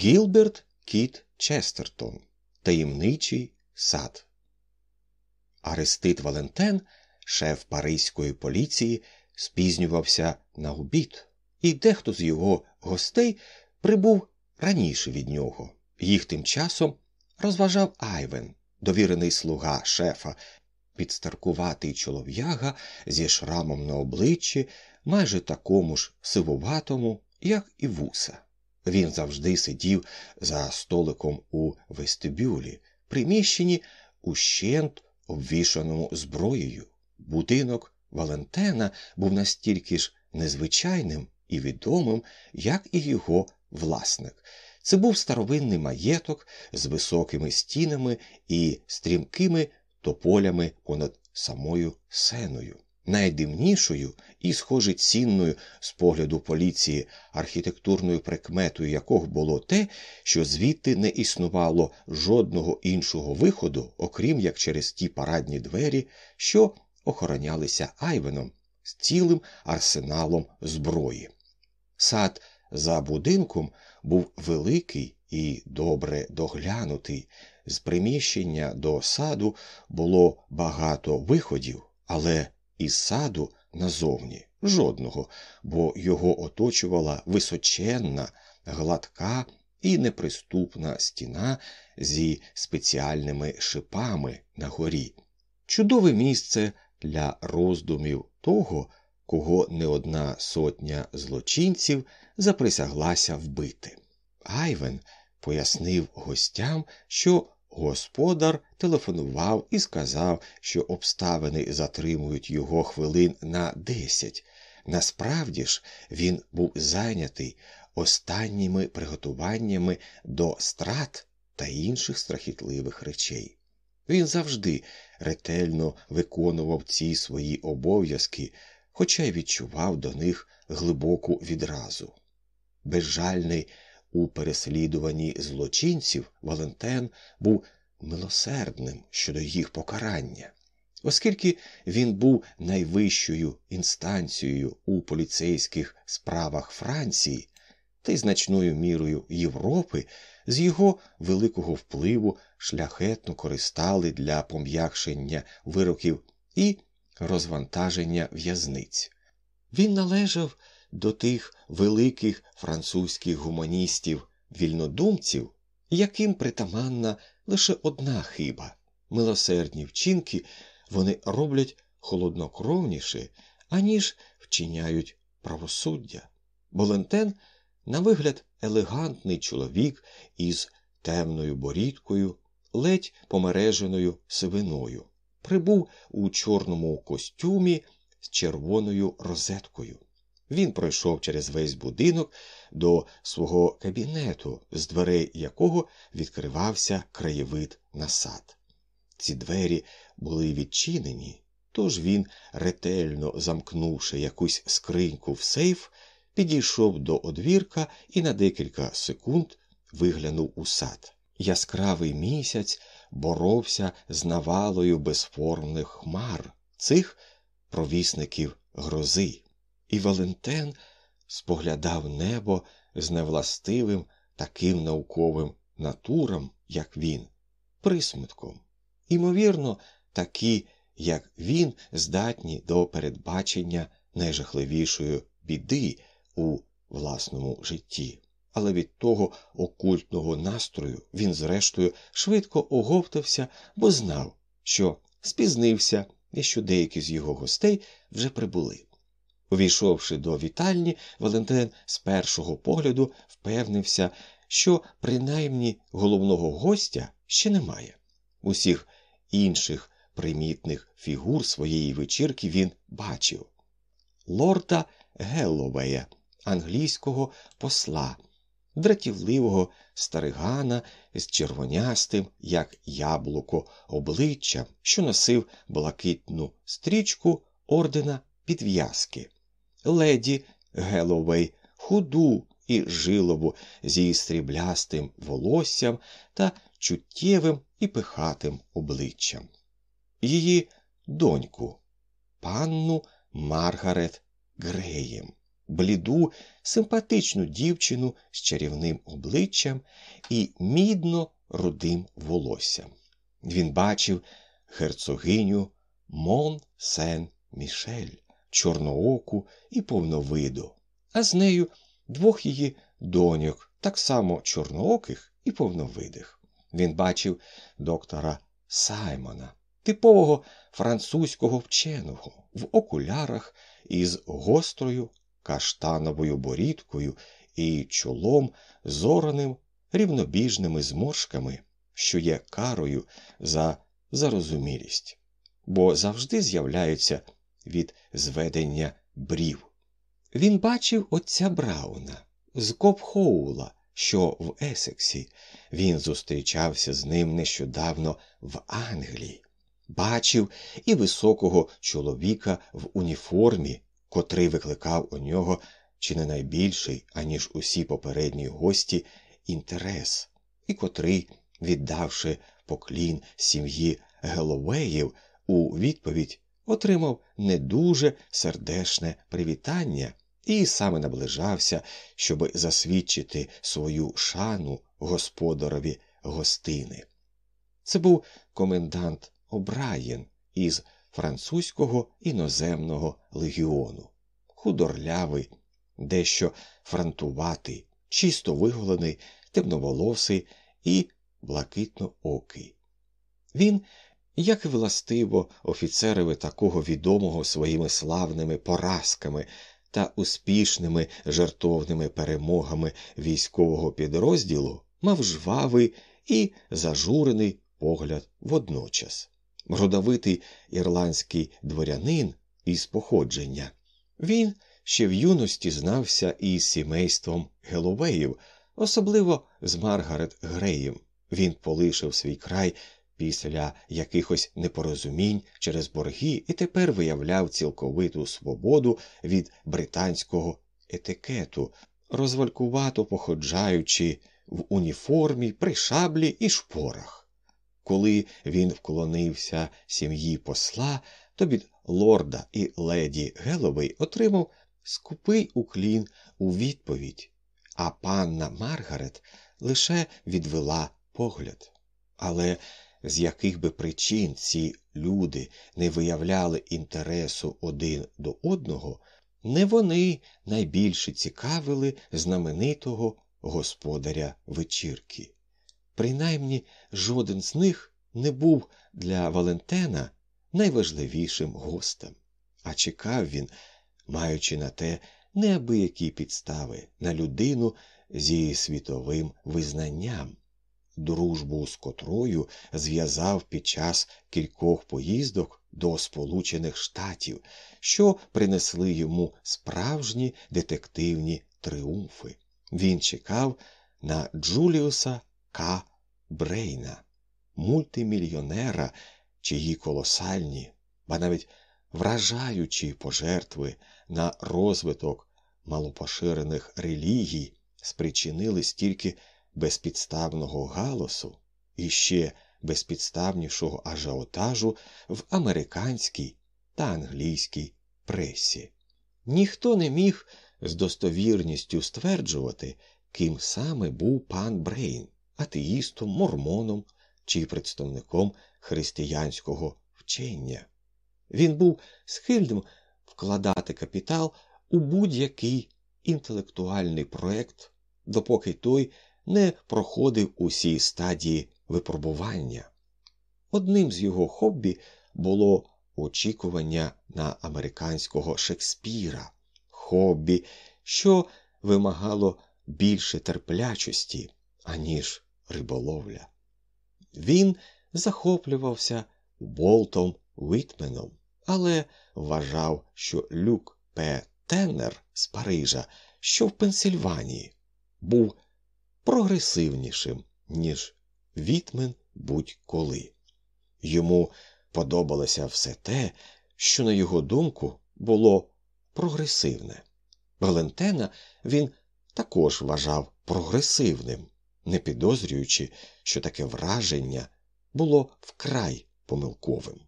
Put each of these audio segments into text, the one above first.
Гілберт Кіт Честертон. Таємничий сад. Арестит Валентен, шеф паризької поліції, спізнювався на обід, і дехто з його гостей прибув раніше від нього. Їх тим часом розважав Айвен, довірений слуга шефа, підстаркуватий чолов'яга зі шрамом на обличчі, майже такому ж сивуватому, як і вуса. Він завжди сидів за столиком у вестибюлі, приміщенні ущент обвішаному зброєю. Будинок Валентена був настільки ж незвичайним і відомим, як і його власник. Це був старовинний маєток з високими стінами і стрімкими тополями понад самою сеною. Найдивнішою і, схоже, цінною з погляду поліції архітектурною прикметою якого було те, що звідти не існувало жодного іншого виходу, окрім як через ті парадні двері, що охоронялися Айвеном з цілим арсеналом зброї. Сад за будинком був великий і добре доглянутий. З приміщення до саду було багато виходів, але із саду назовні жодного, бо його оточувала височенна, гладка і неприступна стіна зі спеціальними шипами на горі. Чудове місце для роздумів того, кого не одна сотня злочинців заприсяглася вбити. Айвен пояснив гостям, що господар телефонував і сказав, що обставини затримують його хвилин на десять. Насправді ж він був зайнятий останніми приготуваннями до страт та інших страхітливих речей. Він завжди ретельно виконував ці свої обов'язки, хоча й відчував до них глибоку відразу. Безжальний у переслідуванні злочинців Валентен був милосердним щодо їх покарання. Оскільки він був найвищою інстанцією у поліцейських справах Франції та й значною мірою Європи, з його великого впливу шляхетно користали для пом'якшення вироків і розвантаження в'язниць. Він належав до тих великих французьких гуманістів, вільнодумців, яким притаманна лише одна хиба милосердні вчинки вони роблять холоднокровніше, аніж вчиняють правосуддя. Болентен, на вигляд, елегантний чоловік із темною борідкою, ледь помереженою сивиною, прибув у чорному костюмі з червоною розеткою. Він пройшов через весь будинок до свого кабінету, з дверей якого відкривався краєвид на сад. Ці двері були відчинені, тож він, ретельно замкнувши якусь скриньку в сейф, підійшов до одвірка і на декілька секунд виглянув у сад. Яскравий місяць боровся з навалою безформних хмар цих провісників грози і Валентен споглядав небо з невластивим таким науковим натурам, як він, присмитком. Імовірно, такі, як він, здатні до передбачення найжахливішої біди у власному житті. Але від того окультного настрою він, зрештою, швидко оговтався, бо знав, що спізнився і що деякі з його гостей вже прибули. Увійшовши до вітальні, Валентин з першого погляду впевнився, що принаймні головного гостя ще немає. Усіх інших примітних фігур своєї вечірки він бачив лорда Гелловея, англійського посла, дратівливого старигана з червонястим, як яблуко, обличчям, що носив блакитну стрічку ордена підв'язки леді Геловей, худу і жилову зі стріблястим волоссям та чуттєвим і пихатим обличчям. Її доньку, панну Маргарет Греєм. бліду, симпатичну дівчину з чарівним обличчям і мідно рудим волоссям. Він бачив герцогиню Мон Сен Мішель, чорнооку і повновиду, а з нею двох її доньок, так само чорнооких і повновидих. Він бачив доктора Саймона, типового французького вченого в окулярах із гострою каштановою борідкою і чолом, зораним рівнобіжними зморшками, що є карою за зарозумілість, бо завжди з'являються від зведення брів. Він бачив отця Брауна з Копхоула, що в Есексі. Він зустрічався з ним нещодавно в Англії, бачив і високого чоловіка в уніформі, котрий викликав у нього чи не найбільший, аніж усі попередні гості, інтерес, і котрий, віддавши поклін сім'ї Геловеїв, у відповідь отримав не дуже сердешне привітання і саме наближався, щоб засвідчити свою шану господарові гостини. Це був комендант Обраєн із французького іноземного легіону, худорлявий, дещо фронтуватий, чисто виголений, темноволосий і блакитноокий. Він, як властиво, офіцерові такого відомого своїми славними поразками та успішними жертовними перемогами військового підрозділу, мав жвавий і зажурений погляд водночас. Родовитий ірландський дворянин із походження. Він ще в юності знався із сімейством Геловеїв, особливо з Маргарет Греєм. Він полишив свій край після якихось непорозумінь через борги і тепер виявляв цілковиту свободу від британського етикету, розвалькувато походжаючи в уніформі, при шаблі і шпорах. Коли він вклонився сім'ї посла, то від лорда і леді Геловей отримав скупий уклін у відповідь, а панна Маргарет лише відвела погляд. Але з яких би причин ці люди не виявляли інтересу один до одного, не вони найбільше цікавили знаменитого господаря вечірки. Принаймні жоден з них не був для Валентена найважливішим гостем, а чекав він, маючи на те неабиякі підстави на людину зі світовим визнанням дружбу з котрою зв'язав під час кількох поїздок до Сполучених Штатів, що принесли йому справжні детективні тріумфи. Він чекав на Джуліуса К. Брейна, мультимільйонера, чиї колосальні, ба навіть вражаючі пожертви на розвиток малопоширених релігій спричинили стільки безпідставного галасу і ще безпідставнішого ажіотажу в американській та англійській пресі. Ніхто не міг з достовірністю стверджувати, ким саме був пан Брейн, атеїстом, мормоном чи представником християнського вчення. Він був схильним вкладати капітал у будь-який інтелектуальний проект, допоки той не проходив усі стадії випробування. Одним з його хобі було очікування на американського Шекспіра, хобі, що вимагало більше терплячості, аніж риболовля. Він захоплювався Болтом Вітменом, але вважав, що Люк П. Теннер з Парижа, що в Пенсильванії, був прогресивнішим, ніж Вітмен будь-коли. Йому подобалося все те, що, на його думку, було прогресивне. Валентена він також вважав прогресивним, не підозрюючи, що таке враження було вкрай помилковим.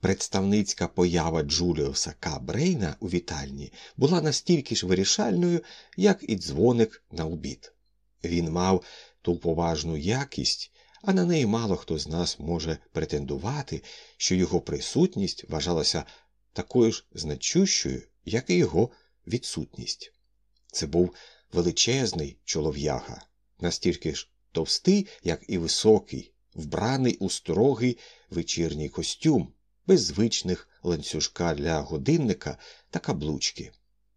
Представницька поява Джуліуса К. Брейна у вітальні була настільки ж вирішальною, як і дзвоник на обід. Він мав ту поважну якість, а на неї мало хто з нас може претендувати, що його присутність вважалася такою ж значущою, як і його відсутність. Це був величезний чолов'яга, настільки ж товстий, як і високий, вбраний у строгий вечірній костюм, без звичних ланцюжка для годинника та каблучки.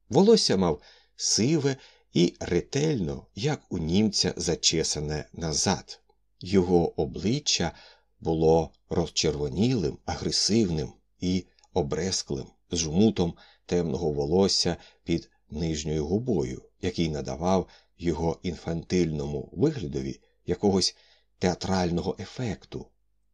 Волосся мав сиве і ретельно, як у німця зачесане назад. Його обличчя було розчервонілим, агресивним і обресклим, з жмутом темного волосся під нижньою губою, який надавав його інфантильному виглядові якогось театрального ефекту,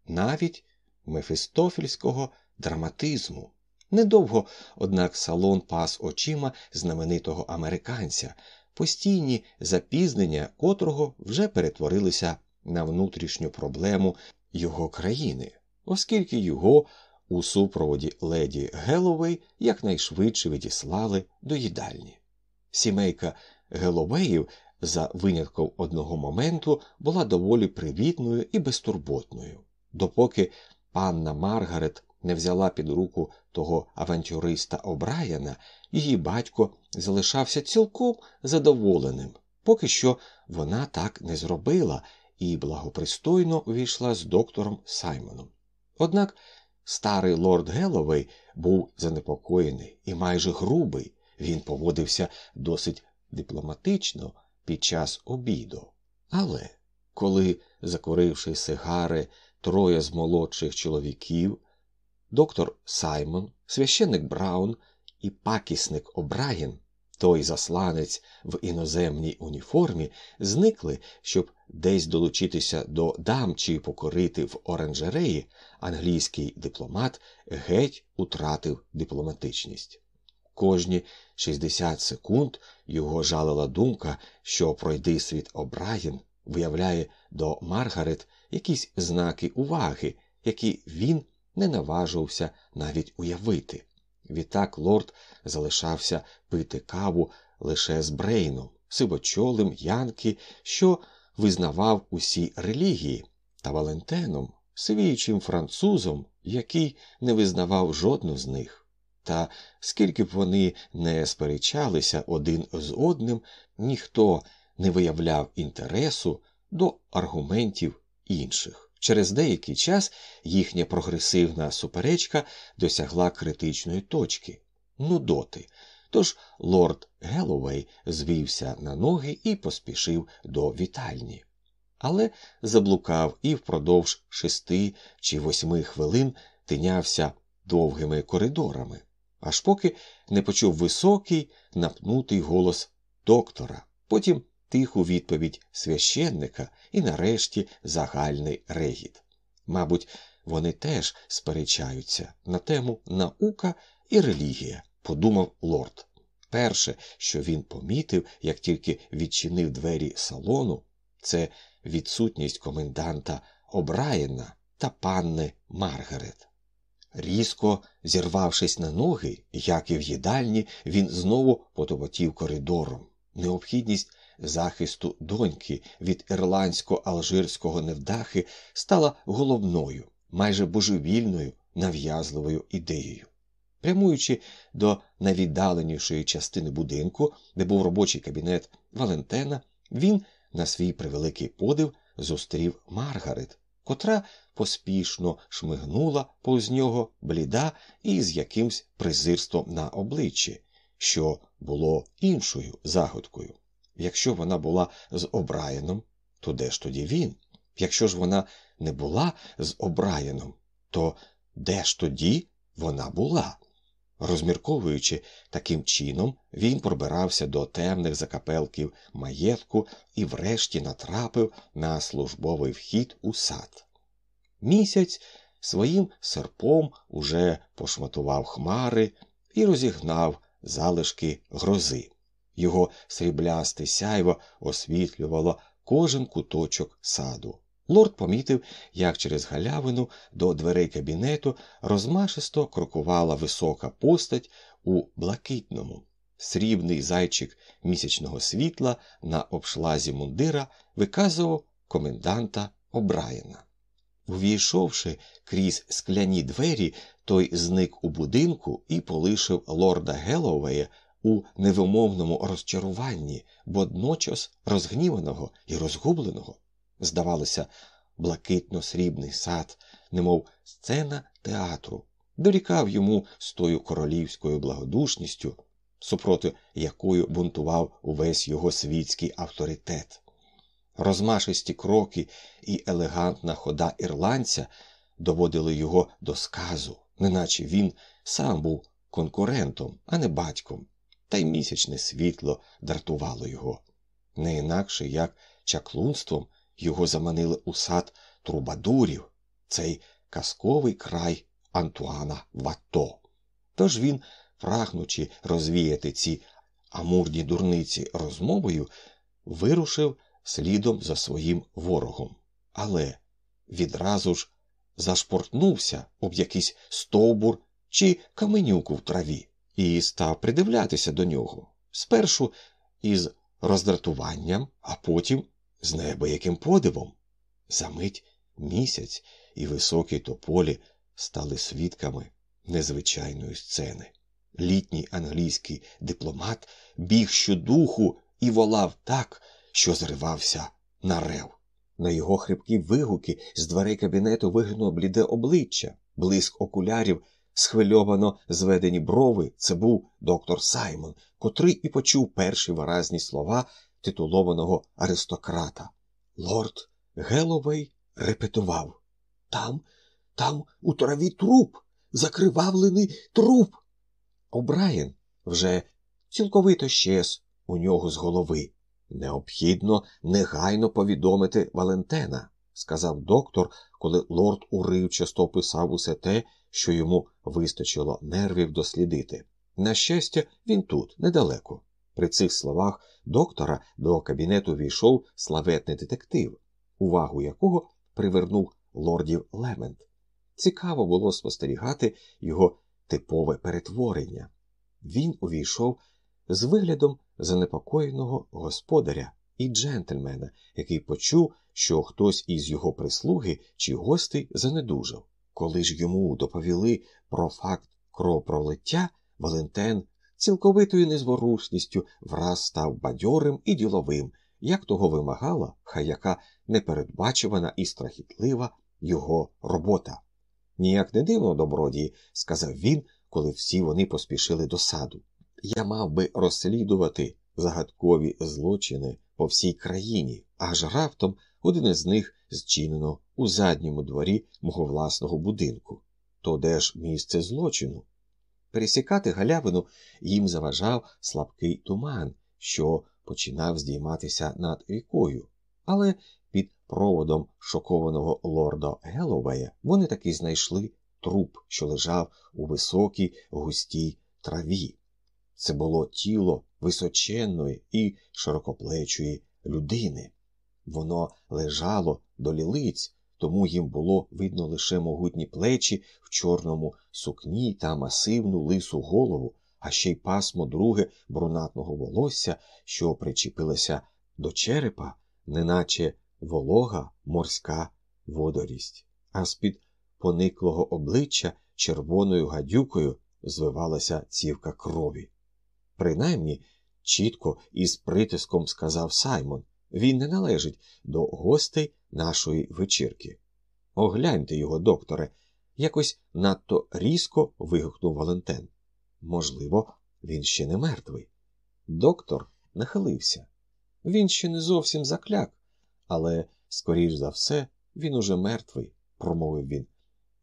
навіть мефістофільського драматизму. Недовго, однак, салон пас очима знаменитого американця, постійні запізнення котрого вже перетворилися на внутрішню проблему його країни, оскільки його у супроводі леді Геловей якнайшвидше відіслали до їдальні. Сімейка Геловеїв, за винятком одного моменту, була доволі привітною і безтурботною, допоки панна Маргарет не взяла під руку того авантюриста Обраяна, її батько залишався цілком задоволеним, поки що вона так не зробила і благопристойно увійшла з доктором Саймоном. Однак старий лорд Геловей був занепокоєний і майже грубий, він поводився досить дипломатично під час обіду. Але коли, закуривши сигари, троє з молодших чоловіків, доктор Саймон, священник Браун і пакісник Обраєн, той засланець в іноземній уніформі, зникли, щоб десь долучитися до дам чи покорити в оранжереї, англійський дипломат геть утратив дипломатичність. Кожні 60 секунд його жалила думка, що пройди світ Обраєн виявляє до Маргарет якісь знаки уваги, які він не наважився навіть уявити. Відтак лорд залишався пити каву лише з Брейном, сивочолим Янки, що визнавав усі релігії, та Валентеном, сивіючим французом, який не визнавав жодну з них. Та скільки б вони не сперечалися один з одним, ніхто не виявляв інтересу до аргументів інших. Через деякий час їхня прогресивна суперечка досягла критичної точки нудоти. Тож лорд Геловей звівся на ноги і поспішив до вітальні. Але заблукав і впродовж шести чи восьми хвилин тинявся довгими коридорами, аж поки не почув високий, напнутий голос доктора, потім тиху відповідь священника і нарешті загальний регіт. Мабуть, вони теж сперечаються на тему наука і релігія, подумав лорд. Перше, що він помітив, як тільки відчинив двері салону, це відсутність коменданта Обраєна та панни Маргарет. Різко зірвавшись на ноги, як і в їдальні, він знову потоботів коридором. Необхідність захисту доньки від ірландсько-алжирського невдахи стала головною, майже божевільною, нав'язливою ідеєю. Прямуючи до найвіддаленішої частини будинку, де був робочий кабінет Валентена, він, на свій превеликий подив, зустрів Маргарет, котра поспішно шмигнула повз нього бліда і з якимсь презирством на обличчі, що було іншою загадкою. Якщо вона була з Обраєном, то де ж тоді він? Якщо ж вона не була з Обраєном, то де ж тоді вона була? Розмірковуючи таким чином, він пробирався до темних закапелків маєтку і врешті натрапив на службовий вхід у сад. Місяць своїм серпом уже пошматував хмари і розігнав залишки грози. Його сріблясте сяйво освітлювало кожен куточок саду. Лорд помітив, як через галявину до дверей кабінету розмашисто крокувала висока постать у блакитному. Срібний зайчик місячного світла на обшлазі мундира виказував коменданта Обраєна. Увійшовши крізь скляні двері, той зник у будинку і полишив лорда Геловея у невимовному розчаруванні, водночас розгніваного і розгубленого. Здавалося, блакитно-срібний сад, немов сцена театру, дорікав йому з тою королівською благодушністю, супроти якою бунтував увесь його світський авторитет. Розмашисті кроки і елегантна хода ірландця доводили його до сказу, неначе він сам був конкурентом, а не батьком, та й місячне світло дратувало його. Не інакше як чаклунством його заманили у сад трубадурів, цей казковий край Антуана Вато. Тож він, прагнучи розвіяти ці амурні дурниці розмовою, вирушив слідом за своїм ворогом, але відразу ж зашпортнувся об якийсь стовбур чи каменюку в траві і став придивлятися до нього спершу із роздратуванням, а потім з неабияким подивом. Замить місяць і високі тополі стали свідками незвичайної сцени. Літній англійський дипломат біг щодуху і волав так, що зривався на рев. На його хрипкі вигуки з дверей кабінету вигнуло бліде обличчя, блиск окулярів, схвильовано зведені брови. Це був доктор Саймон, котрий і почув перші виразні слова титулованого аристократа. Лорд Геловей репетував Там, там у траві труп, закривавлений труп. Обраєн вже цілковито щез у нього з голови. Необхідно негайно повідомити Валентена, сказав доктор, коли лорд уривчасто описав усе те, що йому вистачило нервів дослідити. На щастя, він тут, недалеко. При цих словах доктора до кабінету війшов славетний детектив, увагу якого привернув лордів Лемент. Цікаво було спостерігати його типове перетворення. Він увійшов з виглядом занепокоєного господаря і джентльмена, який почув, що хтось із його прислуги чи гостей занедужав. Коли ж йому доповіли про факт кровопролиття, Валентен цілковитою незворушністю враз став бадьорим і діловим, як того вимагала, хай яка непередбачувана і страхітлива його робота. Ніяк не дивно, добродії, сказав він, коли всі вони поспішили до саду. Я мав би розслідувати загадкові злочини по всій країні, аж раптом один із них зчинено у задньому дворі мого власного будинку. То де ж місце злочину? Пересікати галявину їм заважав слабкий туман, що починав здійматися над рікою, але під проводом шокованого лорда Геловея вони таки знайшли труп, що лежав у високій густій траві. Це було тіло височенної і широкоплечої людини. Воно лежало до лілиць, тому їм було видно лише могутні плечі в чорному сукні та масивну лису голову, а ще й пасмо друге брунатного волосся, що причепилося до черепа, неначе волога морська водорість, а з-під пониклого обличчя червоною гадюкою звивалася цівка крові. Принаймні, чітко і з притиском сказав Саймон, він не належить до гостей нашої вечірки. Огляньте його, докторе, якось надто різко вигукнув Валентен. Можливо, він ще не мертвий. Доктор нахилився. Він ще не зовсім закляк, але, скоріш за все, він уже мертвий, промовив він.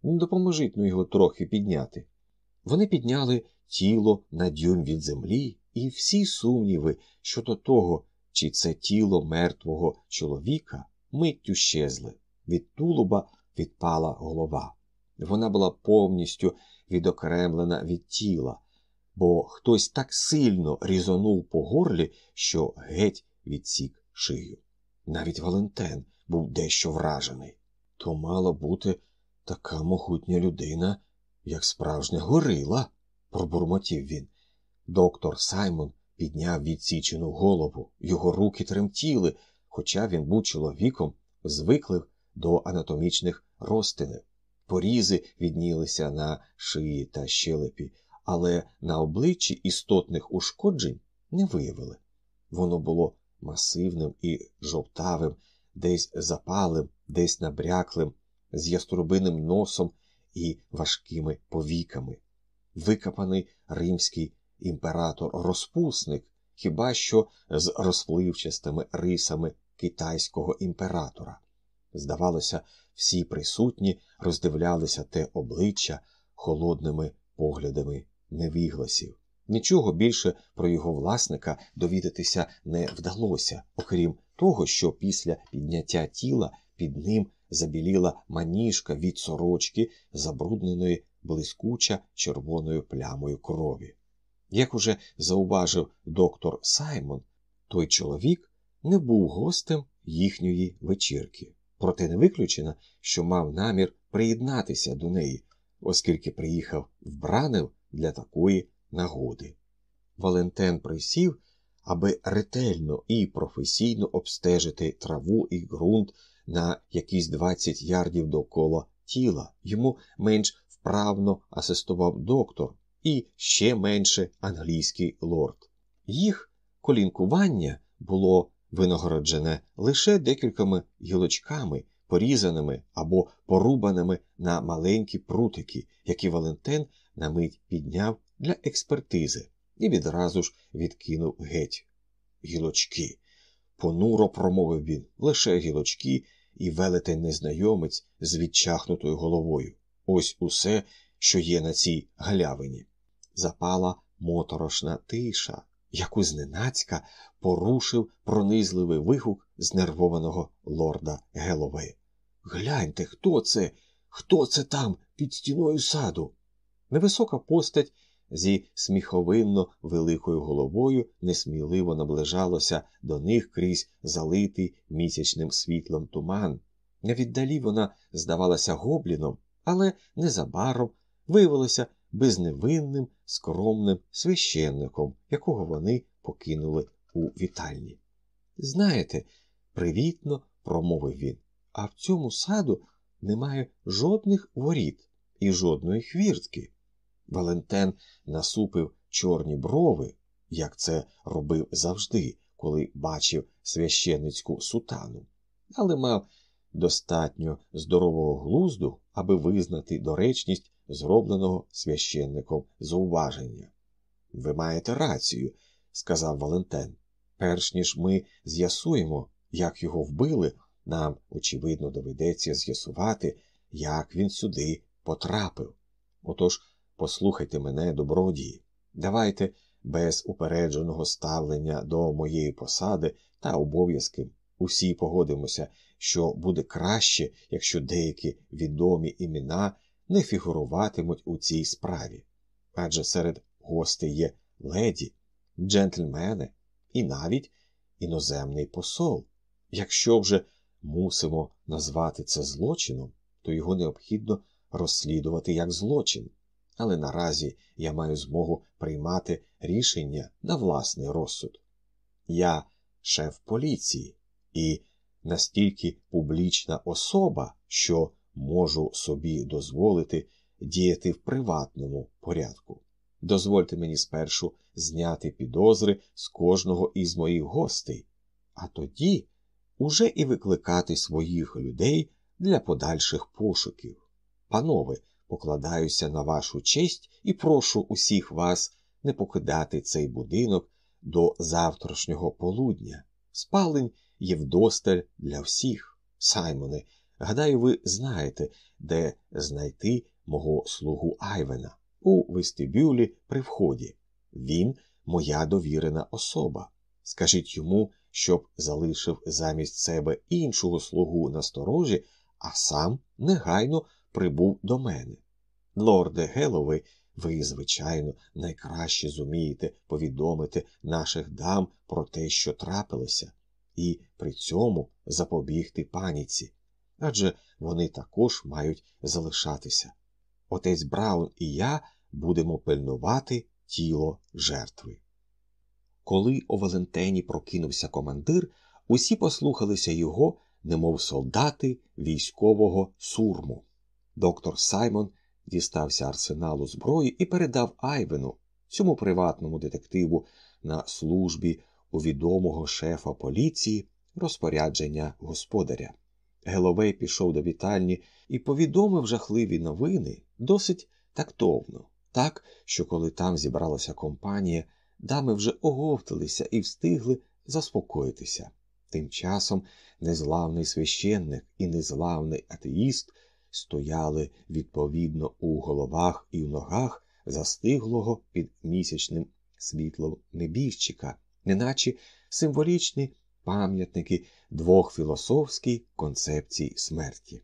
Допоможіть ну його трохи підняти. Вони підняли тіло на дюйм від землі, і всі сумніви щодо того, чи це тіло мертвого чоловіка, миттю щезли. Від тулуба відпала голова. Вона була повністю відокремлена від тіла, бо хтось так сильно різонув по горлі, що геть відсік шию. Навіть Валентен, був дещо вражений. То мала бути така могутня людина, як справжня горила, пробурмотів він. Доктор Саймон підняв відсічену голову, його руки тремтіли, хоча він був чоловіком, звиклим до анатомічних розтинів. Порізи віднілися на шиї та щелепі, але на обличчі істотних ушкоджень не виявили. Воно було масивним і жовтавим, десь запалим, десь набряклим, з яструбиним носом і важкими повіками. Викопаний римський імператор-розпусник, хіба що з розпливчастими рисами китайського імператора. Здавалося, всі присутні роздивлялися те обличчя холодними поглядами невігласів. Нічого більше про його власника довідатися не вдалося, окрім того, що після підняття тіла під ним забіліла маніжка від сорочки, забрудненої блискуча червоною плямою крові. Як уже зауважив доктор Саймон, той чоловік не був гостем їхньої вечірки, проте не виключено, що мав намір приєднатися до неї, оскільки приїхав вбранив для такої нагоди. Валентен присів, аби ретельно і професійно обстежити траву і ґрунт на якісь 20 ярдів довкола тіла. Йому менш вправно асистував доктор і ще менше англійський лорд. Їх колінкування було винагороджене лише декількома гілочками, порізаними або порубаними на маленькі прутики, які Валентин на мить підняв для експертизи і відразу ж відкинув геть. Гілочки. Понуро промовив він лише гілочки і велетень незнайомець з відчахнутою головою. Ось усе, що є на цій галявині. Запала моторошна тиша, яку зненацька порушив пронизливий вигук знервованого лорда Геловей. Гляньте, хто це? Хто це там під стіною саду? Невисока постать зі сміховинно великою головою несміливо наближалося до них крізь залитий місячним світлом туман. Невіддалі вона здавалася гобліном, але незабаром виявилася безневинним, скромним священником, якого вони покинули у вітальні. Знаєте, привітно промовив він, а в цьому саду немає жодних воріт і жодної хвіртки. Валентен насупив чорні брови, як це робив завжди, коли бачив священницьку сутану, але мав достатньо здорового глузду, аби визнати доречність зробленого священником зауваження. Ви маєте рацію, сказав Валентен. Перш ніж ми з'ясуємо, як його вбили, нам, очевидно, доведеться з'ясувати, як він сюди потрапив. Отож, послухайте мене, добродії, давайте без упередженого ставлення до моєї посади та обов'язків усі погодимося, що буде краще, якщо деякі відомі імена не фігуруватимуть у цій справі. Адже серед гостей є леді, джентльмени і навіть іноземний посол. Якщо вже мусимо назвати це злочином, то його необхідно розслідувати як злочин. Але наразі я маю змогу приймати рішення на власний розсуд. Я шеф поліції і настільки публічна особа, що можу собі дозволити діяти в приватному порядку. Дозвольте мені спершу зняти підозри з кожного із моїх гостей, а тоді уже і викликати своїх людей для подальших пошуків. Панове, покладаюся на вашу честь і прошу усіх вас не покидати цей будинок до завтрашнього полудня. Спалень є вдосталь для всіх. Саймоне, гадаю, ви знаєте, де знайти мого слугу Айвена у вестибюлі при вході. Він моя довірена особа. Скажіть йому, щоб залишив замість себе іншого слугу на сторожі, а сам негайно прибув до мене. Лорде Геловий, ви, звичайно, найкраще зумієте повідомити наших дам про те, що трапилося. і при цьому запобігти паніці. Адже вони також мають залишатися. Отець Браун і я будемо пильнувати тіло жертви. Коли у Валентені прокинувся командир, усі послухалися його, немов солдати військового сурму. Доктор Саймон дістався арсеналу зброї і передав Айвену, цьому приватному детективу на службі у відомого шефа поліції розпорядження господаря. Геловей пішов до вітальні і повідомив жахливі новини досить тактовно, так, що коли там зібралася компанія, дами вже оговталися і встигли заспокоїтися. Тим часом незламний священник і незламний атеїст стояли відповідно у головах і в ногах застиглого під місячним світлом небіжчика, неначе символічні пам'ятники двох філософських концепцій смерті.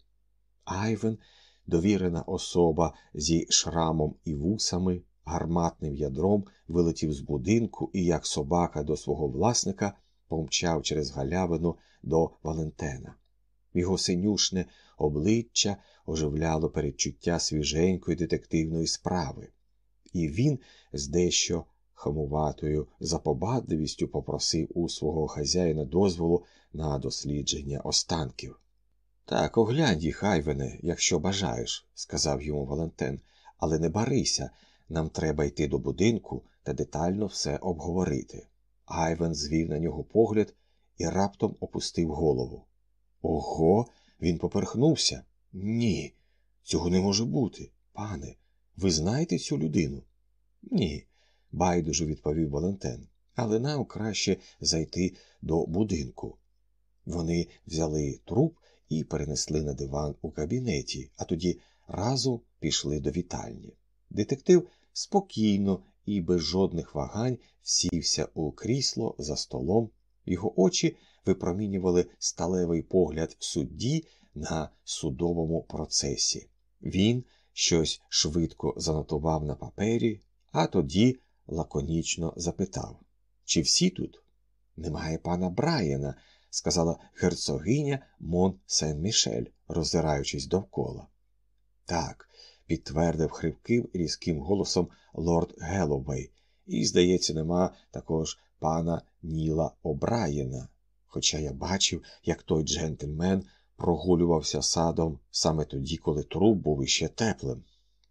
Айвен, довірена особа зі шрамом і вусами, гарматним ядром вилетів з будинку і, як собака до свого власника, помчав через галявину до Валентена. Його синюшне обличчя оживляло передчуття свіженької детективної справи, і він з дещо хамуватою запобадливістю попросив у свого хазяїна дозволу на дослідження останків. Так, оглянь їх, Айвене, якщо бажаєш, сказав йому Валентин, але не барися, нам треба йти до будинку та детально все обговорити. Айвен звів на нього погляд і раптом опустив голову. Ого, він поперхнувся. Ні, цього не може бути. Пане, ви знаєте цю людину? Ні, байдуже відповів Валентин, але нам краще зайти до будинку. Вони взяли труп і перенесли на диван у кабінеті, а тоді разом пішли до вітальні. Детектив спокійно і без жодних вагань сівся у крісло за столом, його очі випромінювали сталевий погляд судді на судовому процесі. Він щось швидко занотував на папері, а тоді лаконічно запитав Чи всі тут? Немає пана Брайена, сказала герцогиня Мон Сен Мішель, роззираючись довкола. Так, підтвердив хрипким різким голосом лорд Геловей, і, здається, нема також пана Ніла Обраєна. Хоча я бачив, як той джентльмен прогулювався садом саме тоді, коли труп був іще теплим.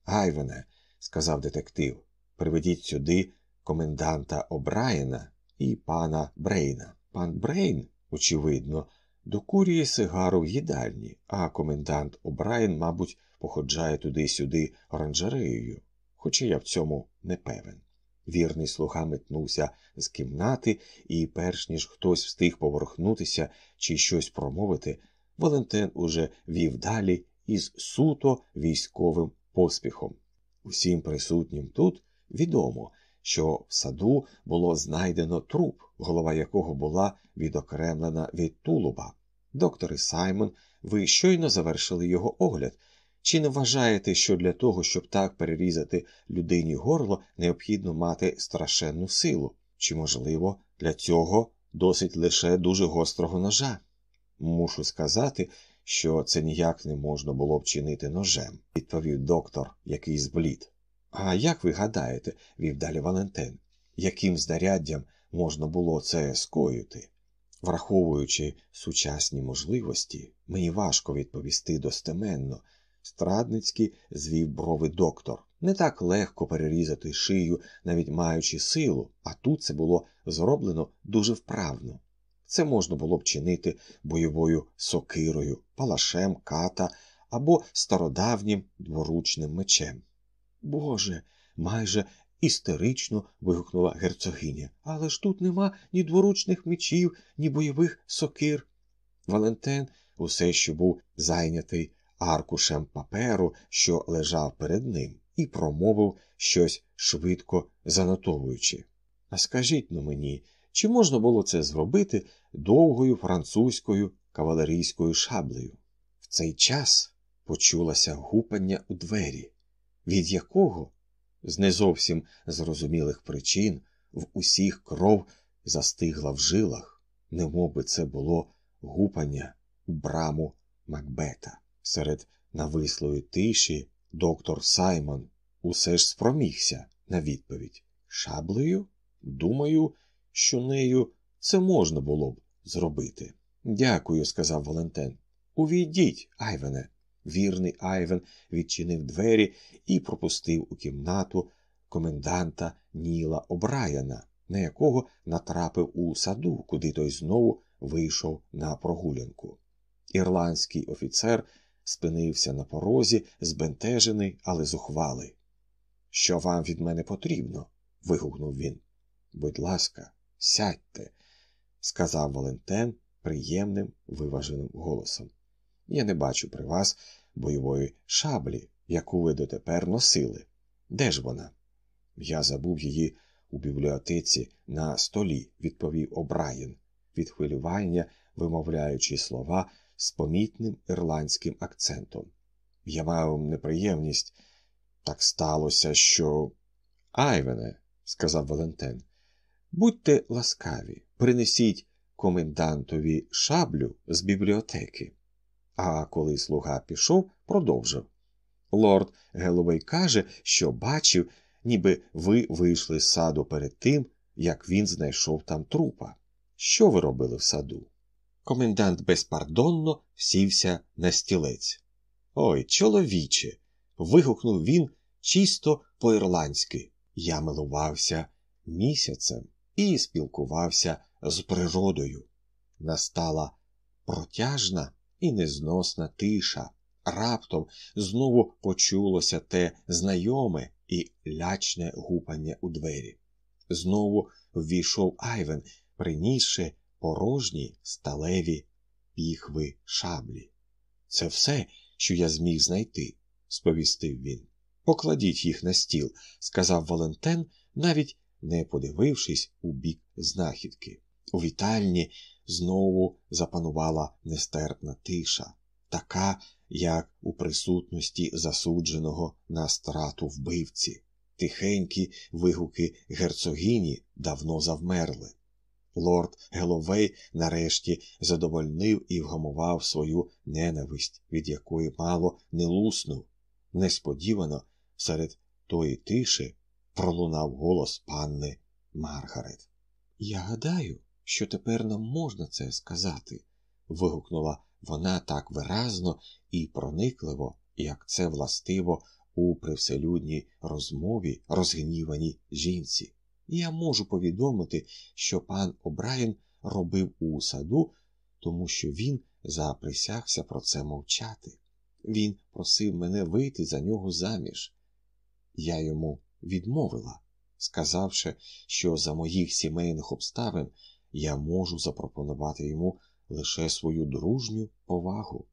Гайвене, сказав детектив, приведіть сюди коменданта Обраєна і пана Брейна. Пан Брейн, очевидно, докурює сигару в їдальні, а комендант Обраєн, мабуть, походжає туди-сюди оранжереєю, хоча я в цьому не певен. Вірний слуга метнувся з кімнати, і, перш ніж хтось встиг поворухнутися чи щось промовити, Валентин уже вів далі із суто військовим поспіхом. Усім присутнім тут відомо, що в саду було знайдено труп, голова якого була відокремлена від тулуба. Доктор Саймон, ви щойно завершили його огляд. Чи не вважаєте, що для того, щоб так перерізати людині горло, необхідно мати страшенну силу? Чи, можливо, для цього досить лише дуже гострого ножа? Мушу сказати, що це ніяк не можна було вчинити ножем, відповів доктор, який зблід. А як ви гадаєте, вів далі Валентин, яким знаряддям можна було це скоїти? Враховуючи сучасні можливості, мені важко відповісти достеменно. Страдницький звів брови доктор. Не так легко перерізати шию, навіть маючи силу, а тут це було зроблено дуже вправно. Це можна було б чинити бойовою сокирою, палашем, ката або стародавнім дворучним мечем. Боже, майже істерично вигукнула герцогиня. Але ж тут нема ні дворучних мечів, ні бойових сокир. Валентин усе ще був зайнятий аркушем паперу, що лежав перед ним, і промовив щось швидко занотовуючи. А скажіть но мені, чи можна було це зробити довгою французькою кавалерійською шаблею? В цей час почулося гупання у двері, від якого, з не зовсім зрозумілих причин, в усіх кров застигла в жилах. немов це було гупання браму Макбета. Серед навислої тиші доктор Саймон усе ж спромігся на відповідь. Шаблею? Думаю, що нею це можна було б зробити. Дякую, сказав Валентин. Увійдіть, Айвене. Вірний Айвен відчинив двері і пропустив у кімнату коменданта Ніла Обраяна, на якого натрапив у саду, куди той знову вийшов на прогулянку. Ірландський офіцер спинився на порозі, збентежений, але зухвалий. Що вам від мене потрібно? вигукнув він. Будь ласка, сядьте, сказав Валентен приємним виваженим голосом. Я не бачу при вас бойової шаблі, яку ви дотепер носили. Де ж вона? Я забув її у бібліотеці на столі, відповів Обраєн, від хвилювання вимовляючи слова з помітним ірландським акцентом. Я мав неприємність. Так сталося, що. Айвене, сказав Валентин, будьте ласкаві, принесіть комендантові шаблю з бібліотеки. А коли слуга пішов, продовжив. Лорд Геловей каже, що бачив, ніби ви вийшли з саду перед тим, як він знайшов там трупа. Що ви робили в саду? Комендант безпардонно сівся на стілець. Ой, чоловіче. вигукнув він чисто по-ірландськи. Я милувався місяцем і спілкувався з природою. Настала протяжна і незносна тиша. Раптом знову почулося те знайоме і лячне гупання у двері. Знову ввійшов Айвен, принісши порожні сталеві піхви шаблі. Це все, що я зміг знайти, сповістив він. Покладіть їх на стіл, сказав Валентен, навіть не подивившись у бік знахідки. У вітальні знову запанувала нестерпна тиша, така, як у присутності засудженого на страту вбивці. Тихенькі вигуки герцогині давно завмерли. Лорд Геловей нарешті задовольнив і вгамував свою ненависть, від якої мало не луснув. Несподівано серед тої тиші пролунав голос панни Маргарет. Я гадаю, що тепер нам можна це сказати, вигукнула вона так виразно і проникливо, як це властиво у привселюдній розмові розгніваній жінці. Я можу повідомити, що пан Обраєн робив у саду, тому що він заприсягся про це мовчати. Він просив мене вийти за нього заміж. Я йому відмовила, сказавши, що за моїх сімейних обставин я можу запропонувати йому лише свою дружню повагу.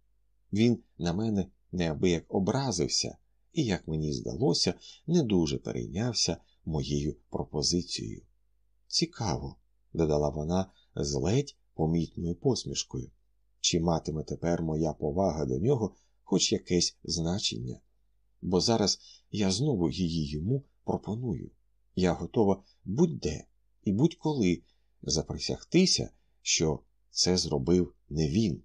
Він на мене неабияк образився і, як мені здалося, не дуже перейнявся моєю пропозицією. Цікаво, додала вона з ледь помітною посмішкою, чи матиме тепер моя повага до нього хоч якесь значення, бо зараз я знову її йому пропоную. Я готова будь-де і будь-коли заприсягтися, що це зробив не він.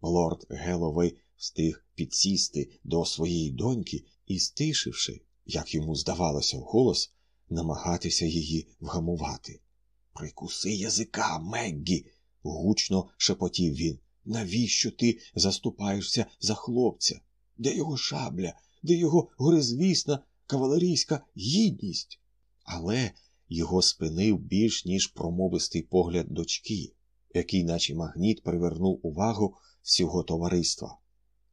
Лорд Геловей встиг підсісти до своєї доньки і, стишивши, як йому здавалося вголос, намагатися її вгамувати. Прикуси язика, Меггі, гучно шепотів він. Навіщо ти заступаєшся за хлопця? Де його шабля, де його горизвісна кавалерійська гідність? Але його спинив більш ніж промовистий погляд дочки, який, наче магніт, привернув увагу всього товариства.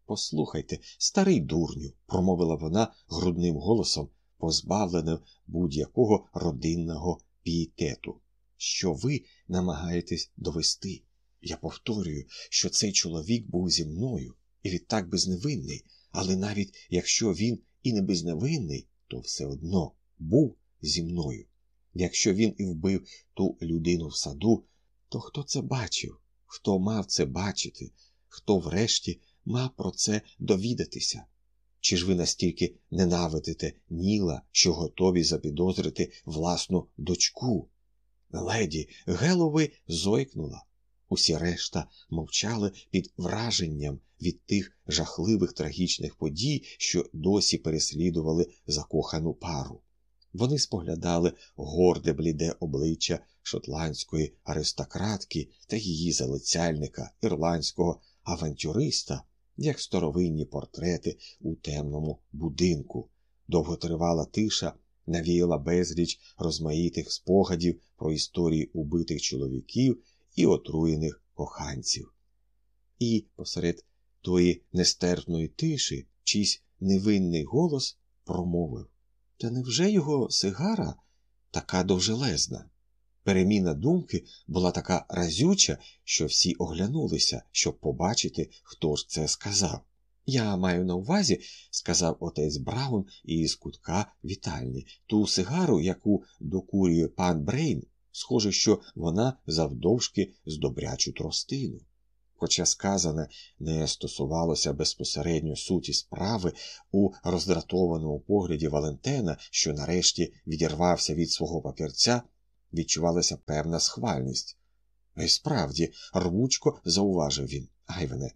Послухайте, старий дурню, промовила вона грудним голосом, позбавленим будь-якого родинного пієтету. Що ви намагаєтесь довести? Я повторюю, що цей чоловік був зі мною і відтак безневинний, але навіть якщо він і не безневинний, то все одно був зі мною. Якщо він і вбив ту людину в саду, то хто це бачив, хто мав це бачити, хто врешті мав про це довідатися? Чи ж ви настільки ненавидите Ніла, що готові запідозрити власну дочку? Леді Гелови зойкнула. Усі решта мовчали під враженням від тих жахливих трагічних подій, що досі переслідували закохану пару. Вони споглядали горде бліде обличчя шотландської аристократки та її залицяльника, ірландського авантюриста, як старовинні портрети у темному будинку. Довготривала тиша навіяла безліч розмаїтих спогадів про історії убитих чоловіків і отруєних коханців. І посеред тої нестерпної тиші чийсь невинний голос промовив Та невже його сигара така довжелезна? Переміна думки була така разюча, що всі оглянулися, щоб побачити, хто ж це сказав. Я маю на увазі, сказав отець Браун із кутка вітальні, ту сигару, яку докурює пан Брейн, схоже, що вона завдовжки з добрячу тростину. Хоча сказане не стосувалося безпосередньо суті справи у роздратованому погляді Валентена, що нарешті відірвався від свого папірця, відчувалася певна схвальність. І справді, рвучко зауважив він, Айвене,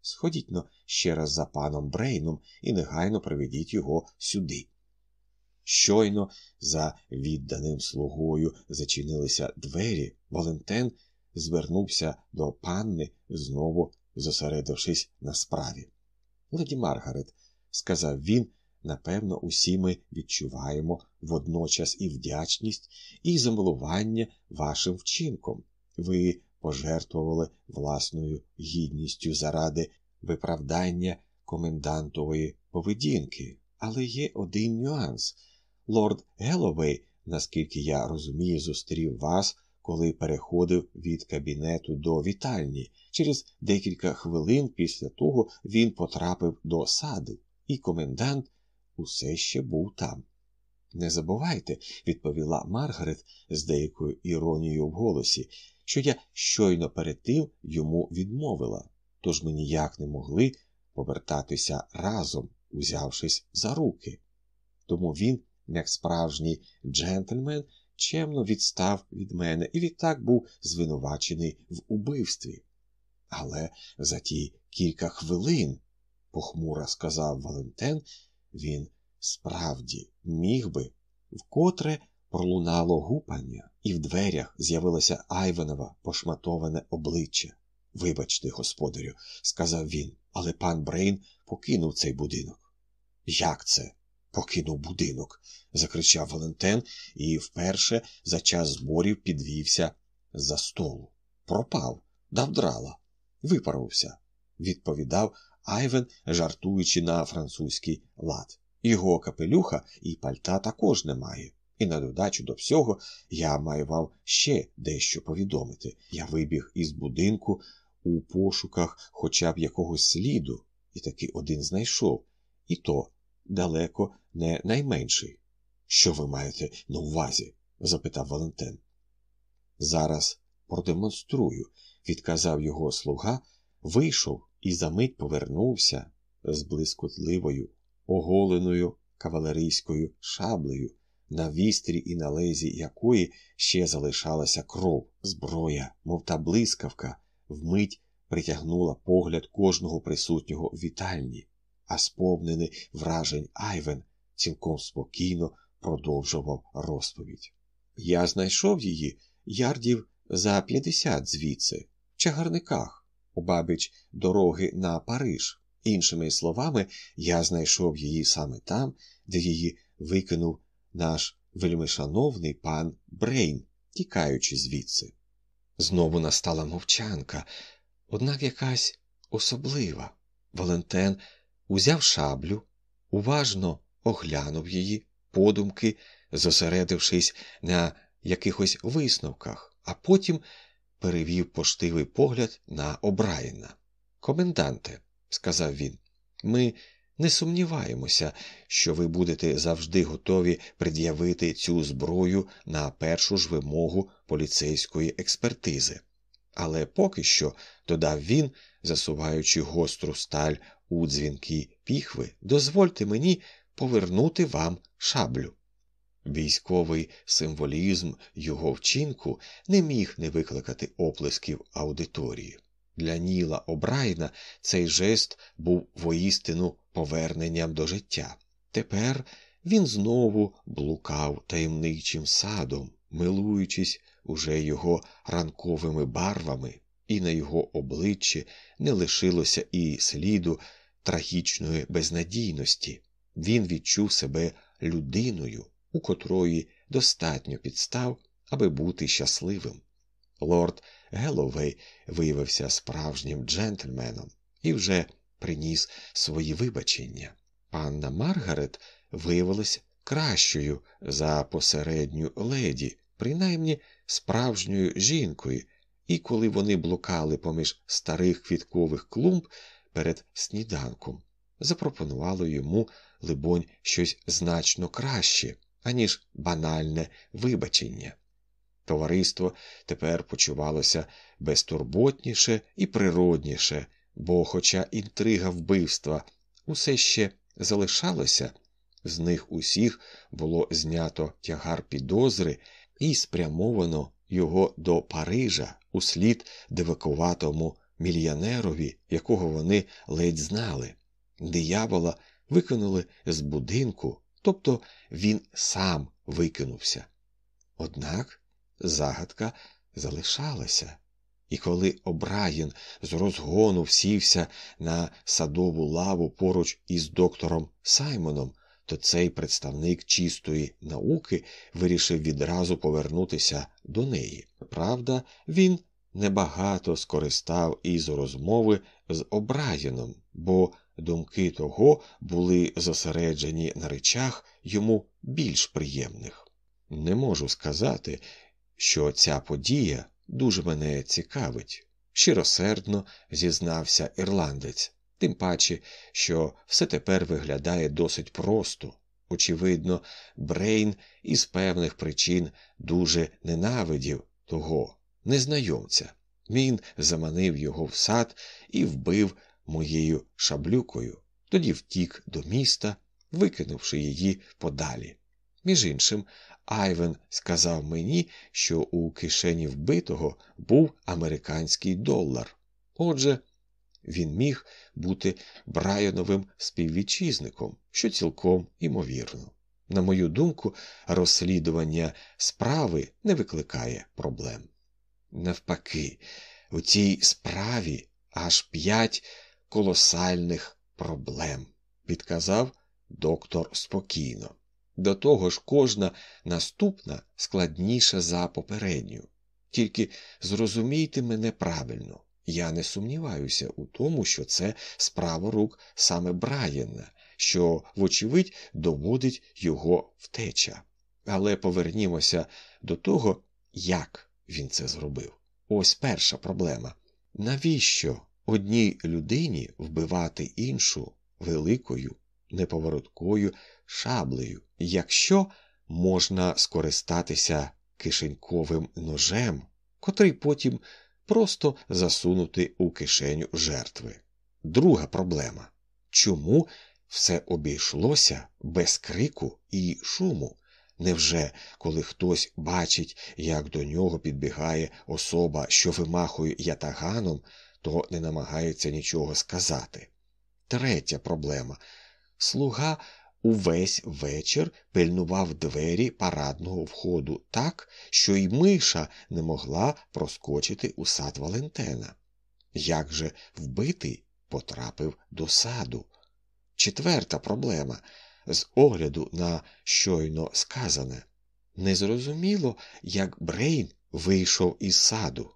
сходіть но ще раз за паном Брейном і негайно приведіть його сюди. Щойно за відданим слугою зачинилися двері, Валентен звернувся до панни, знову зосередившись на справі. Леді Маргарет, сказав він, напевно, усі ми відчуваємо водночас і вдячність, і замилування вашим вчинком. Ви пожертвували власною гідністю заради виправдання комендантової поведінки. Але є один нюанс. Лорд Геловей, наскільки я розумію, зустрів вас, коли переходив від кабінету до вітальні. Через декілька хвилин після того він потрапив до саду, і комендант усе ще був там. Не забувайте, відповіла Маргарет з деякою іронією в голосі, що я щойно перед тим йому відмовила, тож ми ніяк не могли повертатися разом, узявшись за руки. Тому він, як справжній джентльмен, чемно відстав від мене і відтак був звинувачений в убивстві. Але за ті кілька хвилин, похмуро сказав Валентен, він справді міг би вкотре пролунало гупання, і в дверях з'явилося Айвенова пошматоване обличчя. Вибачте, господарю, сказав він, але пан Брейн покинув цей будинок. Як це? Покинув будинок? закричав Валентен і вперше за час зборів підвівся за столу. Пропав, дав драла, випарився, відповідав Айвен, жартуючи на французький лад. Його капелюха і пальта також немає. І на додачу до всього я маю вам ще дещо повідомити. Я вибіг із будинку у пошуках хоча б якогось сліду, і таки один знайшов, і то далеко не найменший. Що ви маєте на увазі? запитав Валентин. Зараз продемонструю, відказав його слуга, вийшов і за мить повернувся з блискотливою, оголеною кавалерійською шаблею, на вістрі і на лезі якої ще залишалася кров, зброя, мов та блискавка, вмить притягнула погляд кожного присутнього вітальні, а сповнений вражень Айвен цілком спокійно продовжував розповідь. Я знайшов її ярдів за п'ятдесят звідси, в чагарниках, обабіч дороги на Париж. Іншими словами, я знайшов її саме там, де її викинув наш вельмишановний пан Брейн, тікаючи звідси. Знову настала мовчанка, однак якась особлива. Валентен узяв шаблю, уважно оглянув її, подумки, зосередившись на якихось висновках, а потім перевів поштивий погляд на Обраєна. Коменданте, сказав він, ми не сумніваємося, що ви будете завжди готові пред'явити цю зброю на першу ж вимогу поліцейської експертизи. Але поки що, додав він, засуваючи гостру сталь у дзвінки піхви, дозвольте мені повернути вам шаблю. Військовий символізм його вчинку не міг не викликати оплесків аудиторії. Для Ніла Обрайна цей жест був воістину поверненням до життя. Тепер він знову блукав таємничим садом, милуючись уже його ранковими барвами, і на його обличчі не лишилося і сліду трагічної безнадійності. Він відчув себе людиною, у котрої достатньо підстав, аби бути щасливим. Лорд Геловей виявився справжнім джентльменом і вже приніс свої вибачення. Панна Маргарет виявилась кращою за посередню леді, принаймні справжньою жінкою, і коли вони блукали поміж старих квіткових клумб перед сніданком, запропонували йому, либонь, щось значно краще, аніж банальне вибачення. Товариство тепер почувалося безтурботніше і природніше, бо, хоча інтрига вбивства усе ще залишалося, з них усіх було знято тягар підозри і спрямовано його до Парижа услід дивакуватому мільйонерові, якого вони ледь знали. Диявола викинули з будинку, тобто він сам викинувся. Однак загадка залишалася, і коли Обраєн з розгону всівся на садову лаву поруч із доктором Саймоном, то цей представник чистої науки вирішив відразу повернутися до неї. Правда, він небагато скористав із розмови з Обраєном, бо думки того були зосереджені на речах йому більш приємних. Не можу сказати, що ця подія дуже мене цікавить, щиросердно зізнався ірландець, тим паче, що все тепер виглядає досить просто. Очевидно, Брейн із певних причин дуже ненавидів того незнайомця. Він заманив його в сад і вбив моєю шаблюкою, тоді втік до міста, викинувши її подалі. Між іншим, Айвен сказав мені, що у кишені вбитого був американський долар. Отже, він міг бути Брайановим співвітчизником, що цілком імовірно. На мою думку, розслідування справи не викликає проблем. Навпаки, у цій справі аж п'ять колосальних проблем, підказав доктор спокійно. До того ж, кожна наступна складніша за попередню. Тільки зрозумійте мене правильно, я не сумніваюся у тому, що це справа рук саме Брайана, що, вочевидь, доводить його втеча. Але повернімося до того, як він це зробив. Ось перша проблема. Навіщо одній людині вбивати іншу великою неповороткою шаблею, якщо можна скористатися кишеньковим ножем, котрий потім просто засунути у кишеню жертви. Друга проблема чому все обійшлося без крику і шуму? Невже, коли хтось бачить, як до нього підбігає особа, що вимахує ятаганом, то не намагається нічого сказати? Третя проблема слуга увесь вечір пильнував двері парадного входу так, що й миша не могла проскочити у сад Валентена. Як же вбитий потрапив до саду? Четверта проблема з огляду на щойно сказане. Незрозуміло, як Брейн вийшов із саду.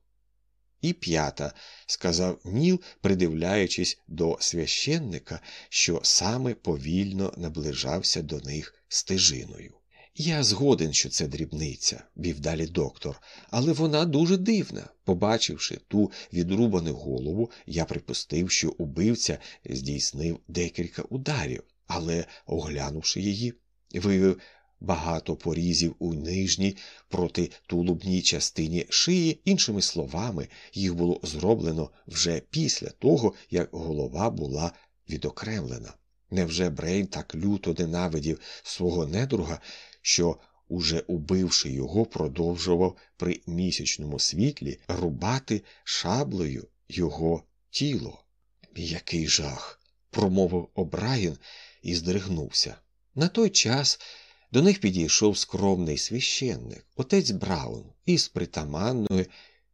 І п'ята, сказав Ніл, придивляючись до священника, що саме повільно наближався до них стежиною. Я згоден, що це дрібниця, вів далі доктор, але вона дуже дивна. Побачивши ту відрубану голову, я припустив, що убивця здійснив декілька ударів, але, оглянувши її, виявив багато порізів у нижній протитулубній частині шиї, іншими словами, їх було зроблено вже після того, як голова була відокремлена. Невже Брейн так люто ненавидів свого недруга, що уже убивши його, продовжував при місячному світлі рубати шаблею його тіло. Який жах! промовив Обраїн і здригнувся. На той час до них підійшов скромний священник, отець Браун, і з притаманною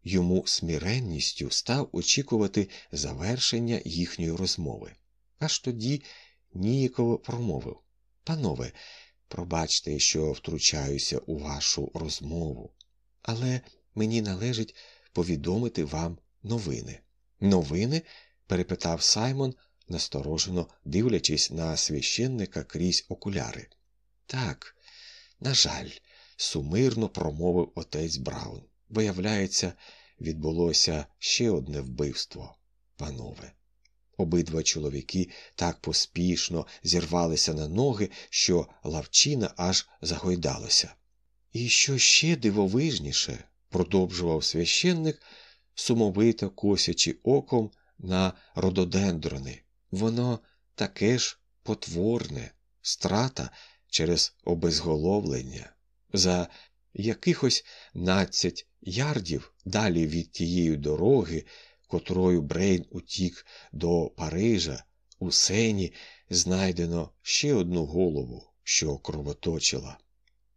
йому смиренністю став очікувати завершення їхньої розмови. Аж тоді ніяково промовив Панове, пробачте, що втручаюся у вашу розмову, але мені належить повідомити вам новини. Новини? перепитав Саймон, насторожено дивлячись на священника крізь окуляри. Так, на жаль, сумирно промовив отець Браун. Виявляється, відбулося ще одне вбивство, панове. Обидва чоловіки так поспішно зірвалися на ноги, що лавчина аж загойдалася. І що ще дивовижніше, продовжував священник, сумовито косячи оком на рододендрони. Воно таке ж потворне, страта через обезголовлення. За якихось надцять ярдів далі від тієї дороги, котрою Брейн утік до Парижа, у сені знайдено ще одну голову, що кровоточила.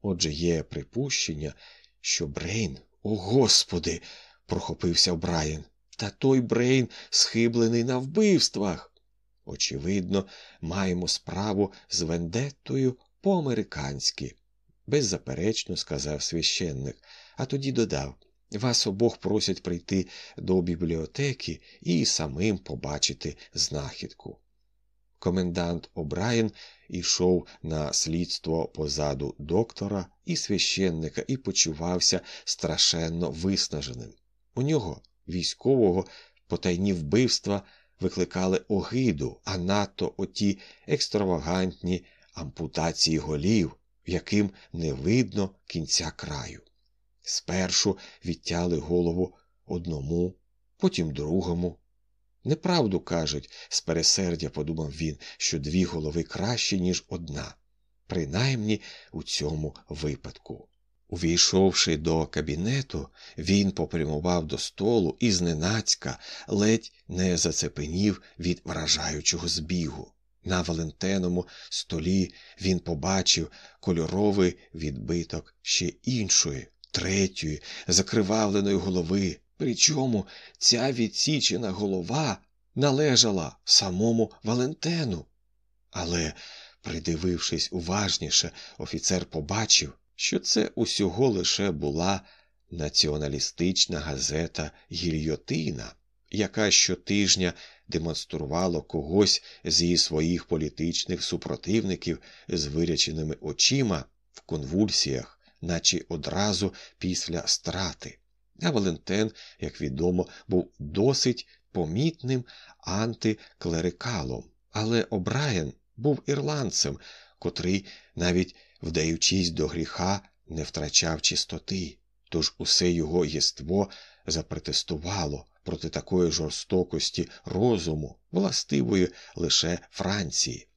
Отже, є припущення, що Брейн, о Господи, прохопився Брайан, та той Брейн схиблений на вбивствах. Очевидно, маємо справу з вендеттою по-американськи, беззаперечно сказав священник, а тоді додав вас обох просять прийти до бібліотеки і самим побачити знахідку. Комендант О'Брайен ішов на слідство позаду доктора і священника і почувався страшенно виснаженим. У нього, військового, потайні вбивства викликали огиду, а надто оті екстравагантні ампутації голів, яким не видно кінця краю. Спершу відтяли голову одному, потім другому. Неправду кажуть, з пересердя подумав він, що дві голови краще, ніж одна, принаймні у цьому випадку. Увійшовши до кабінету, він попрямував до столу і зненацька ледь не зацепенів від вражаючого збігу. На валентеному столі він побачив кольоровий відбиток ще іншої, третьої, закривавленої голови, причому ця відсічена голова належала самому Валентену. Але, придивившись уважніше, офіцер побачив, що це усього лише була націоналістична газета Гільйотина, яка щотижня демонструвала когось зі своїх політичних супротивників з виряченими очима в конвульсіях, наче одразу після страти. А Валентен, як відомо, був досить помітним антиклерикалом, але Обраєн був ірландцем, котрий, навіть вдаючись до гріха, не втрачав чистоти, тож усе його єство запротестувало проти такої жорстокості розуму, властивої лише Франції.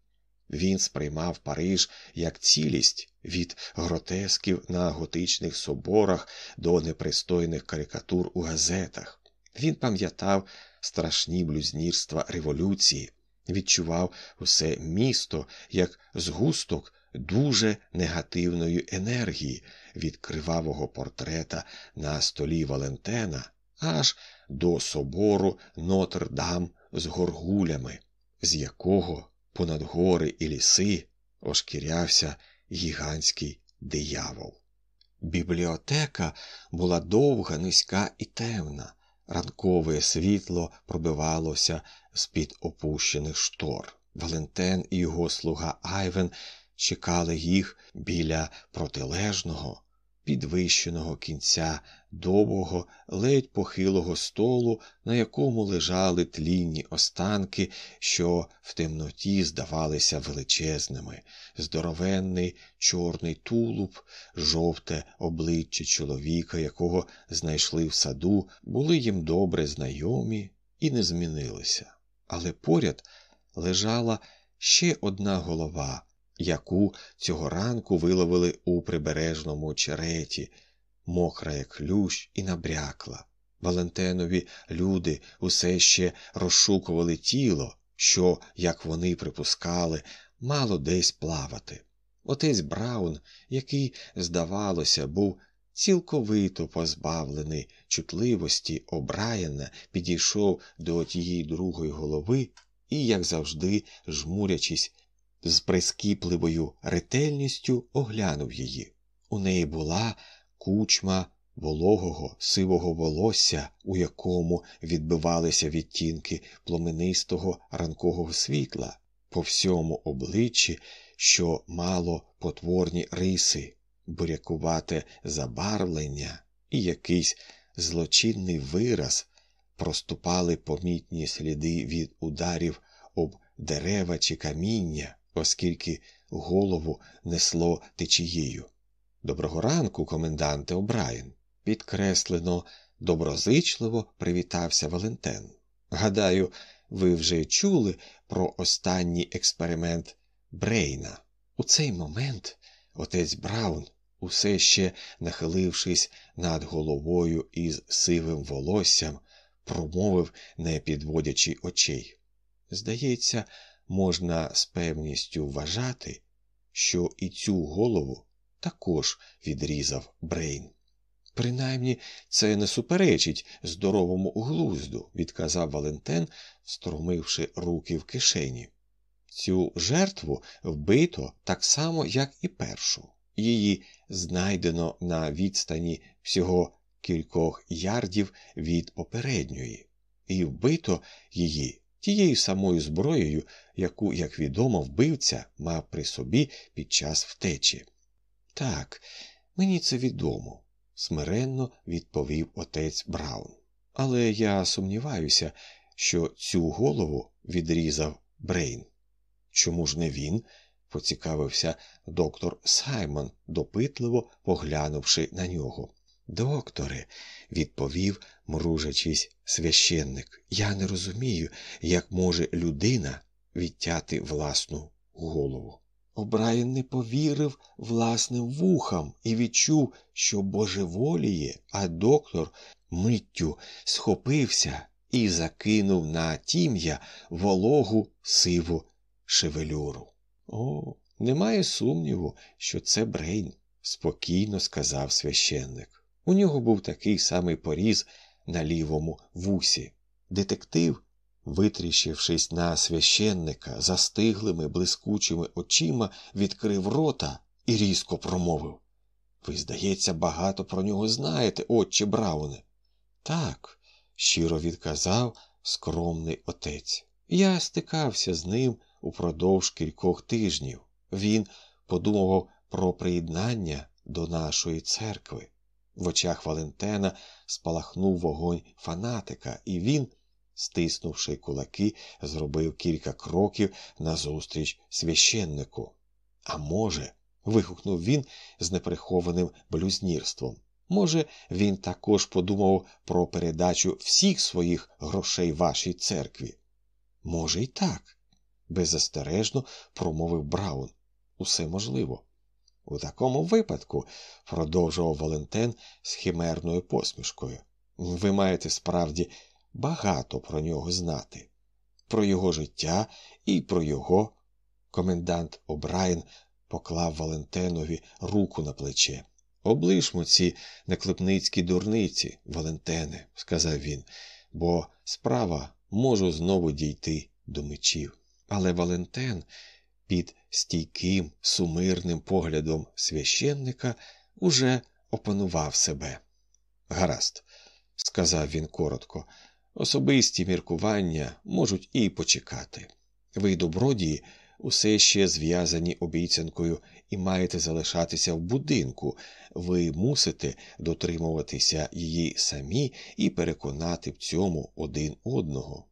Він сприймав Париж як цілість від гротесків на готичних соборах до непристойних карикатур у газетах. Він пам'ятав страшні блюзнірства революції, відчував усе місто як згусток дуже негативної енергії від кривавого портрета на столі Валентена аж до собору Нотр-Дам з горгулями, з якого понад гори і ліси ошкірявся гігантський диявол. Бібліотека була довга, низька і темна. Ранкове світло пробивалося з під опущених штор. Валентен і його слуга Айвен чекали їх біля протилежного, підвищеного кінця довгого, ледь похилого столу, на якому лежали тлінні останки, що в темноті здавалися величезними, здоровенний чорний тулуб, жовте обличчя чоловіка, якого знайшли в саду, були їм добре знайомі і не змінилися. Але поряд лежала ще одна голова яку цього ранку виловили у прибережному череті, мокра як лющ і набрякла. Валентенові люди усе ще розшукували тіло, що, як вони припускали, мало десь плавати. Отець Браун, який, здавалося, був цілковито позбавлений чутливості, Обраяна, підійшов до тієї другої голови і, як завжди, жмурячись, з прискіпливою ретельністю оглянув її. У неї була кучма вологого сивого волосся, у якому відбивалися відтінки пломенистого ранкового світла, по всьому обличчі, що мало потворні риси, бурякувате забарвлення і якийсь злочинний вираз, проступали помітні сліди від ударів об дерева чи каміння, оскільки голову несло течією. Доброго ранку, коменданте Обраєн. Підкреслено, доброзичливо привітався Валентен. Гадаю, ви вже чули про останній експеримент Брейна. У цей момент отець Браун, усе ще нахилившись над головою із сивим волоссям, промовив, не підводячи очей. Здається, можна з певністю вважати, що і цю голову також відрізав Брейн. Принаймні це не суперечить здоровому глузду, відказав Валентен, струмивши руки в кишені. Цю жертву вбито так само, як і першу. Її знайдено на відстані всього кількох ярдів від попередньої, і вбито її тією самою зброєю, яку, як відомо, вбивця мав при собі під час втечі. Так, мені це відомо смиренно відповів отець Браун. Але я сумніваюся, що цю голову відрізав Брейн. Чому ж не він? поцікавився доктор Саймон, допитливо поглянувши на нього. Докторе, відповів, мружачись священник, я не розумію, як може людина відтяти власну голову. Обраєн не повірив власним вухам і відчув, що божеволіє, а доктор миттю схопився і закинув на тім'я вологу сиву шевелюру. О, немає сумніву, що це Брейн, спокійно сказав священник. У нього був такий самий поріз на лівому вусі. Детектив витріщившись на священника застиглими, блискучими очима, відкрив рота і різко промовив Ви, здається, багато про нього знаєте, отче Брауне. Так, щиро відказав скромний отець. Я стикався з ним упродовж кількох тижнів. Він подумав про приєднання до нашої церкви. В очах Валентена спалахнув вогонь фанатика, і він стиснувши кулаки, зробив кілька кроків назустріч священнику. А може, вигукнув він з неприхованим блюзнірством. Може, він також подумав про передачу всіх своїх грошей вашій церкві? Може, й так, беззастережно промовив Браун. Усе можливо. У такому випадку, продовжував Валентен з химерною посмішкою, ви маєте справді багато про нього знати, про його життя і про його. Комендант Обрайен поклав Валентенові руку на плече. Облишмо ці неклепницькі дурниці, Валентене, сказав він, бо справа може знову дійти до мечів. Але Валентен під стійким, сумирним поглядом священника уже опанував себе. Гаразд, сказав він коротко, Особисті міркування можуть і почекати. Ви, добродії, усе ще зв'язані обіцянкою і маєте залишатися в будинку, ви мусите дотримуватися її самі і переконати в цьому один одного.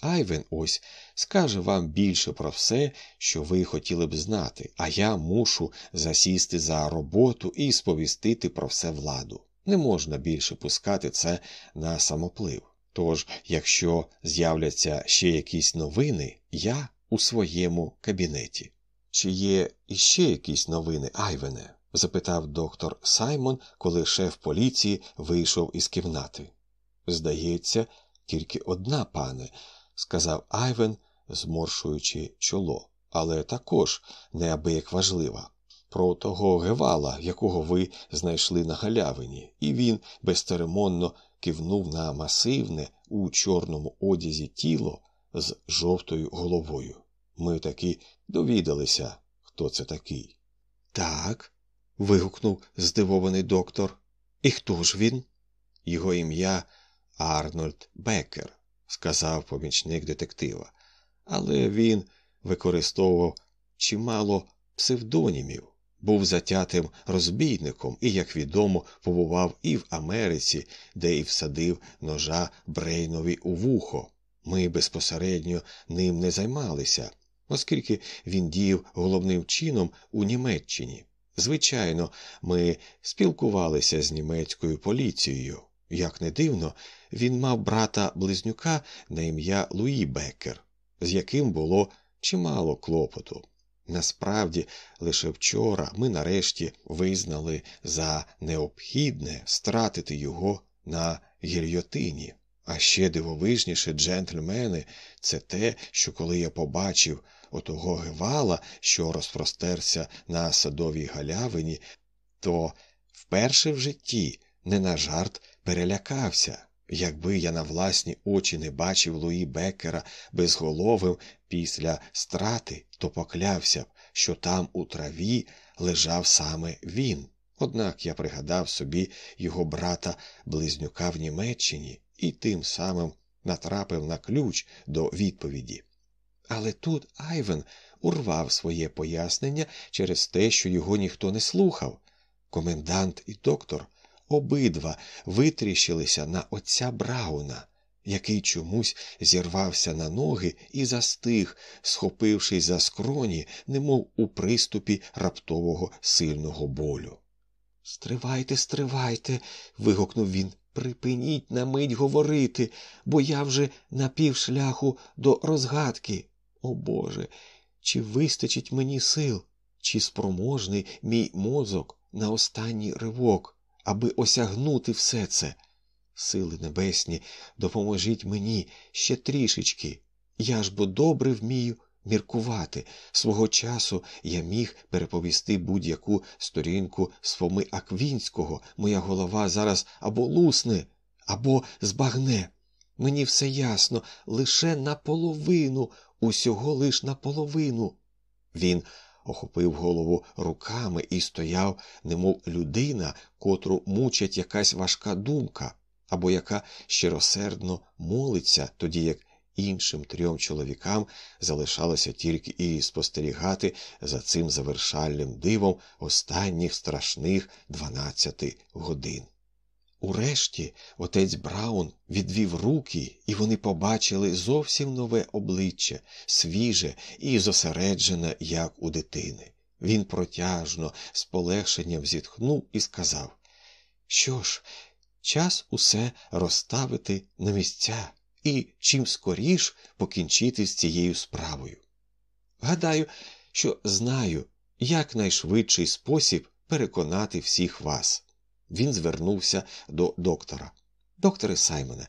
Айвен ось скаже вам більше про все, що ви хотіли б знати, а я мушу засісти за роботу і сповістити про все владу. Не можна більше пускати це на самоплив. Тож, якщо з'являться ще якісь новини, я у своєму кабінеті. Чи є іще якісь новини, Айвене? запитав доктор Саймон, коли шеф поліції вийшов із кімнати. Здається, тільки одна, пане, сказав Айвен, зморшуючи чоло, але також неабияк важлива. Про того гевала, якого ви знайшли на галявині, і він безцеремонно кивнув на масивне у чорному одязі тіло з жовтою головою. Ми таки довідалися, хто це такий. Так. вигукнув здивований доктор. І хто ж він? Його ім'я Арнольд Беккер, сказав помічник детектива, але він використовував чимало псевдонімів, був затятим розбійником і, як відомо, побував і в Америці, де й всадив ножа Брейнові у вухо. Ми безпосередньо ним не займалися, оскільки він діяв головним чином у Німеччині. Звичайно, ми спілкувалися з німецькою поліцією. Як не дивно, він мав брата близнюка на ім'я Луї Беккер, з яким було чимало клопоту. Насправді, лише вчора ми нарешті визнали за необхідне стратити його на гільйотині. А ще дивовижніше, джентльмени, це те, що коли я побачив отого гевала, що розпростерся на садовій галявині, то вперше в житті не на жарт перелякався. Якби я на власні очі не бачив Луї Беккера безголовим після страти, то поклявся б, що там у траві лежав саме він. Однак я пригадав собі його брата близнюка в Німеччині і тим самим натрапив на ключ до відповіді. Але тут Айвен урвав своє пояснення через те, що його ніхто не слухав. Комендант і доктор обидва витріщилися на отця Брауна, який чомусь зірвався на ноги і застиг, схопившись за скроні, немов у приступі раптового сильного болю. Стривайте, стривайте. вигукнув він. Припиніть на мить говорити, бо я вже на півшляху до розгадки. О Боже, чи вистачить мені сил, чи спроможний мій мозок на останній ривок, аби осягнути все це? Сили небесні, допоможіть мені ще трішечки. Я ж бо добре вмію міркувати. Свого часу я міг переповісти будь-яку сторінку з Фоми Аквінського. Моя голова зараз або лусне, або збагне. Мені все ясно, лише наполовину, усього лиш наполовину. Він охопив голову руками і стояв, немов людина, котру мучить якась важка думка, або яка щиросердно молиться, тоді як іншим трьом чоловікам залишалося тільки і спостерігати за цим завершальним дивом останніх страшних дванадцяти годин. Урешті отець Браун відвів руки, і вони побачили зовсім нове обличчя, свіже і зосереджене, як у дитини. Він протяжно, з полегшенням зітхнув і сказав: Що ж, час усе розставити на місця і чим скоріш покінчити з цією справою. Гадаю, що знаю якнайшвидший спосіб переконати всіх вас. Він звернувся до доктора. Докторе Саймоне,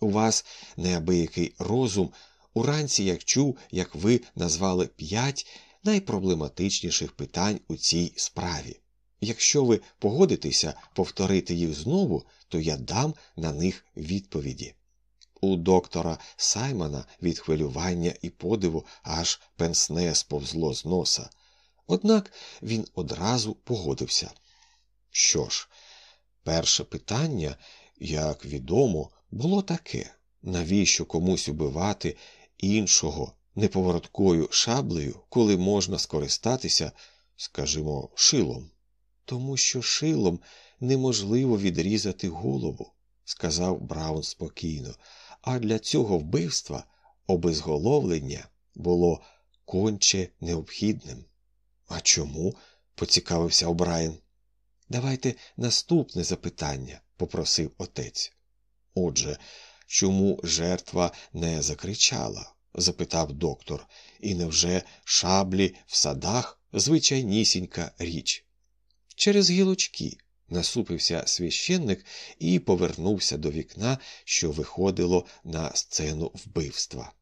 у вас неабиякий розум. Уранці як чув, як ви назвали п'ять найпроблематичніших питань у цій справі. Якщо ви погодитеся повторити їх знову, то я дам на них відповіді. У доктора Саймона від хвилювання і подиву аж пенсне сповзло з носа. Однак він одразу погодився. Що ж, перше питання, як відомо, було таке навіщо комусь убивати іншого неповороткою шаблею, коли можна скористатися, скажімо, шилом? Тому що шилом неможливо відрізати голову, сказав Браун спокійно а для цього вбивства обезголовлення було конче необхідним. А чому? поцікавився Обраєн. Давайте наступне запитання, попросив отець. Отже, чому жертва не закричала? запитав доктор, і невже шаблі в садах звичайнісінька річ? Через гілочки. Насупився священник і повернувся до вікна, що виходило на сцену вбивства.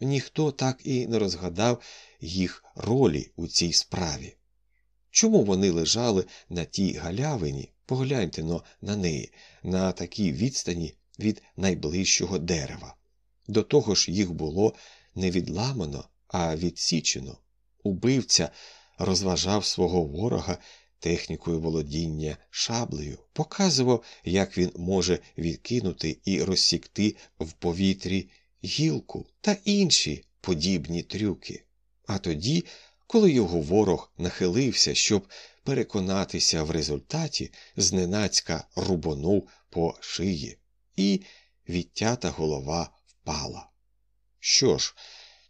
Ніхто так і не розгадав їх ролі у цій справі. Чому вони лежали на тій галявині, погляньте но на неї, на такій відстані від найближчого дерева? До того ж їх було не відламано, а відсічено. Убивця розважав свого ворога технікою володіння шаблею, показував, як він може відкинути і розсікти в повітрі гілку та інші подібні трюки. А тоді, коли його ворог нахилився, щоб переконатися в результаті, зненацька рубонув по шиї, і відтята голова впала. Що ж,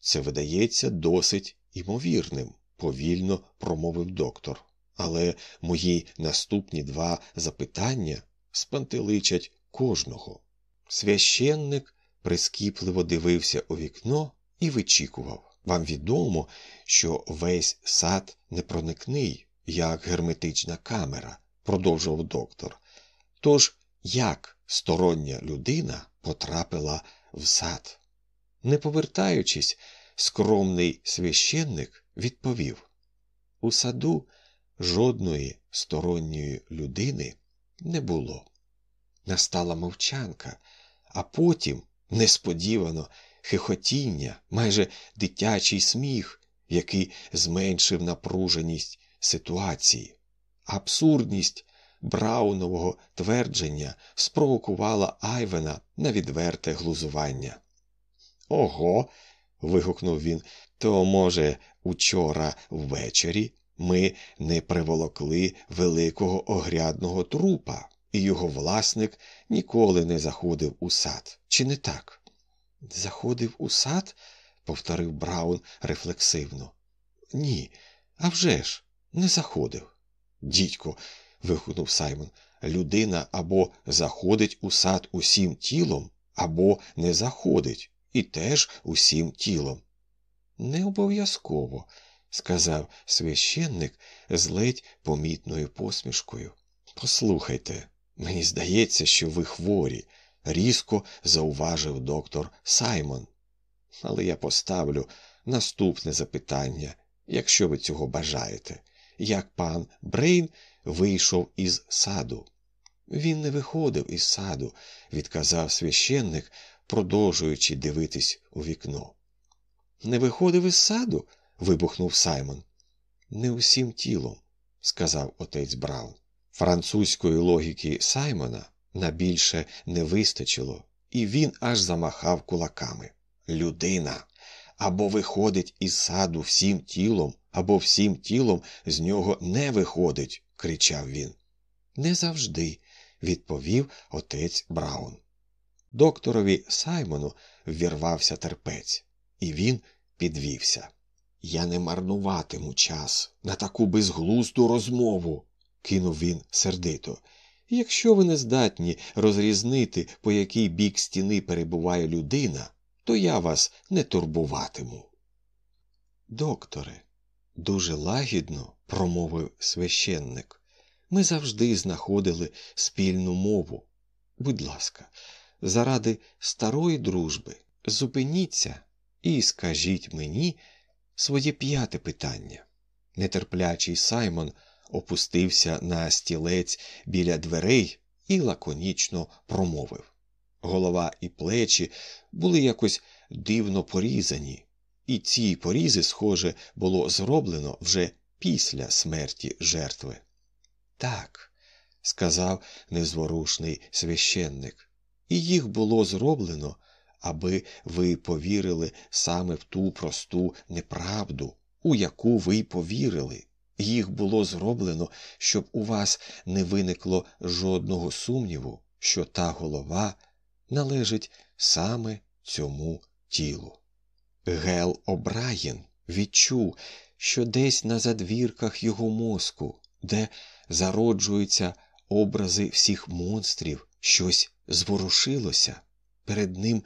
це видається досить імовірним, повільно промовив доктор. Але мої наступні два запитання спантеличать кожного. Священник прискіпливо дивився у вікно і вичікував. Вам відомо, що весь сад непроникний, як герметична камера, продовжував доктор. Тож як стороння людина потрапила в сад? Не повертаючись, скромний священник відповів у саду жодної сторонньої людини не було. Настала мовчанка, а потім несподівано хихотіння, майже дитячий сміх, який зменшив напруженість ситуації. Абсурдність Браунового твердження спровокувала Айвена на відверте глузування. Ого. вигукнув він, то, може, учора ввечері ми не приволокли великого огрядного трупа, і його власник ніколи не заходив у сад. Чи не так? Заходив у сад? повторив Браун рефлексивно. Ні, а вже ж, не заходив. Дідько, вигукнув Саймон, людина або заходить у сад усім тілом, або не заходить, і теж усім тілом. Не обов'язково, сказав священник з ледь помітною посмішкою. Послухайте, мені здається, що ви хворі, різко зауважив доктор Саймон. Але я поставлю наступне запитання, якщо ви цього бажаєте, як пан Брейн вийшов із саду. Він не виходив із саду, відказав священник, продовжуючи дивитись у вікно. Не виходив із саду? вибухнув Саймон. Не усім тілом, сказав отець Браун. Французької логіки Саймона на більше не вистачило, і він аж замахав кулаками. Людина або виходить із саду всім тілом, або всім тілом з нього не виходить, кричав він. Не завжди, відповів отець Браун. Докторові Саймону ввірвався терпець, і він підвівся. Я не марнуватиму час на таку безглузду розмову, кинув він сердито. Якщо ви не здатні розрізнити, по який бік стіни перебуває людина, то я вас не турбуватиму. Докторе, дуже лагідно промовив священник. Ми завжди знаходили спільну мову. Будь ласка, заради старої дружби, зупиніться і скажіть мені своє п'яте питання. Нетерплячий Саймон опустився на стілець біля дверей і лаконічно промовив. Голова і плечі були якось дивно порізані, і ці порізи, схоже, було зроблено вже після смерті жертви. Так, сказав незворушний священник, і їх було зроблено, аби ви повірили саме в ту просту неправду, у яку ви повірили. Їх було зроблено, щоб у вас не виникло жодного сумніву, що та голова належить саме цьому тілу. Гел Обраєн відчув, що десь на задвірках його мозку, де зароджуються образи всіх монстрів, щось зворушилося. Перед ним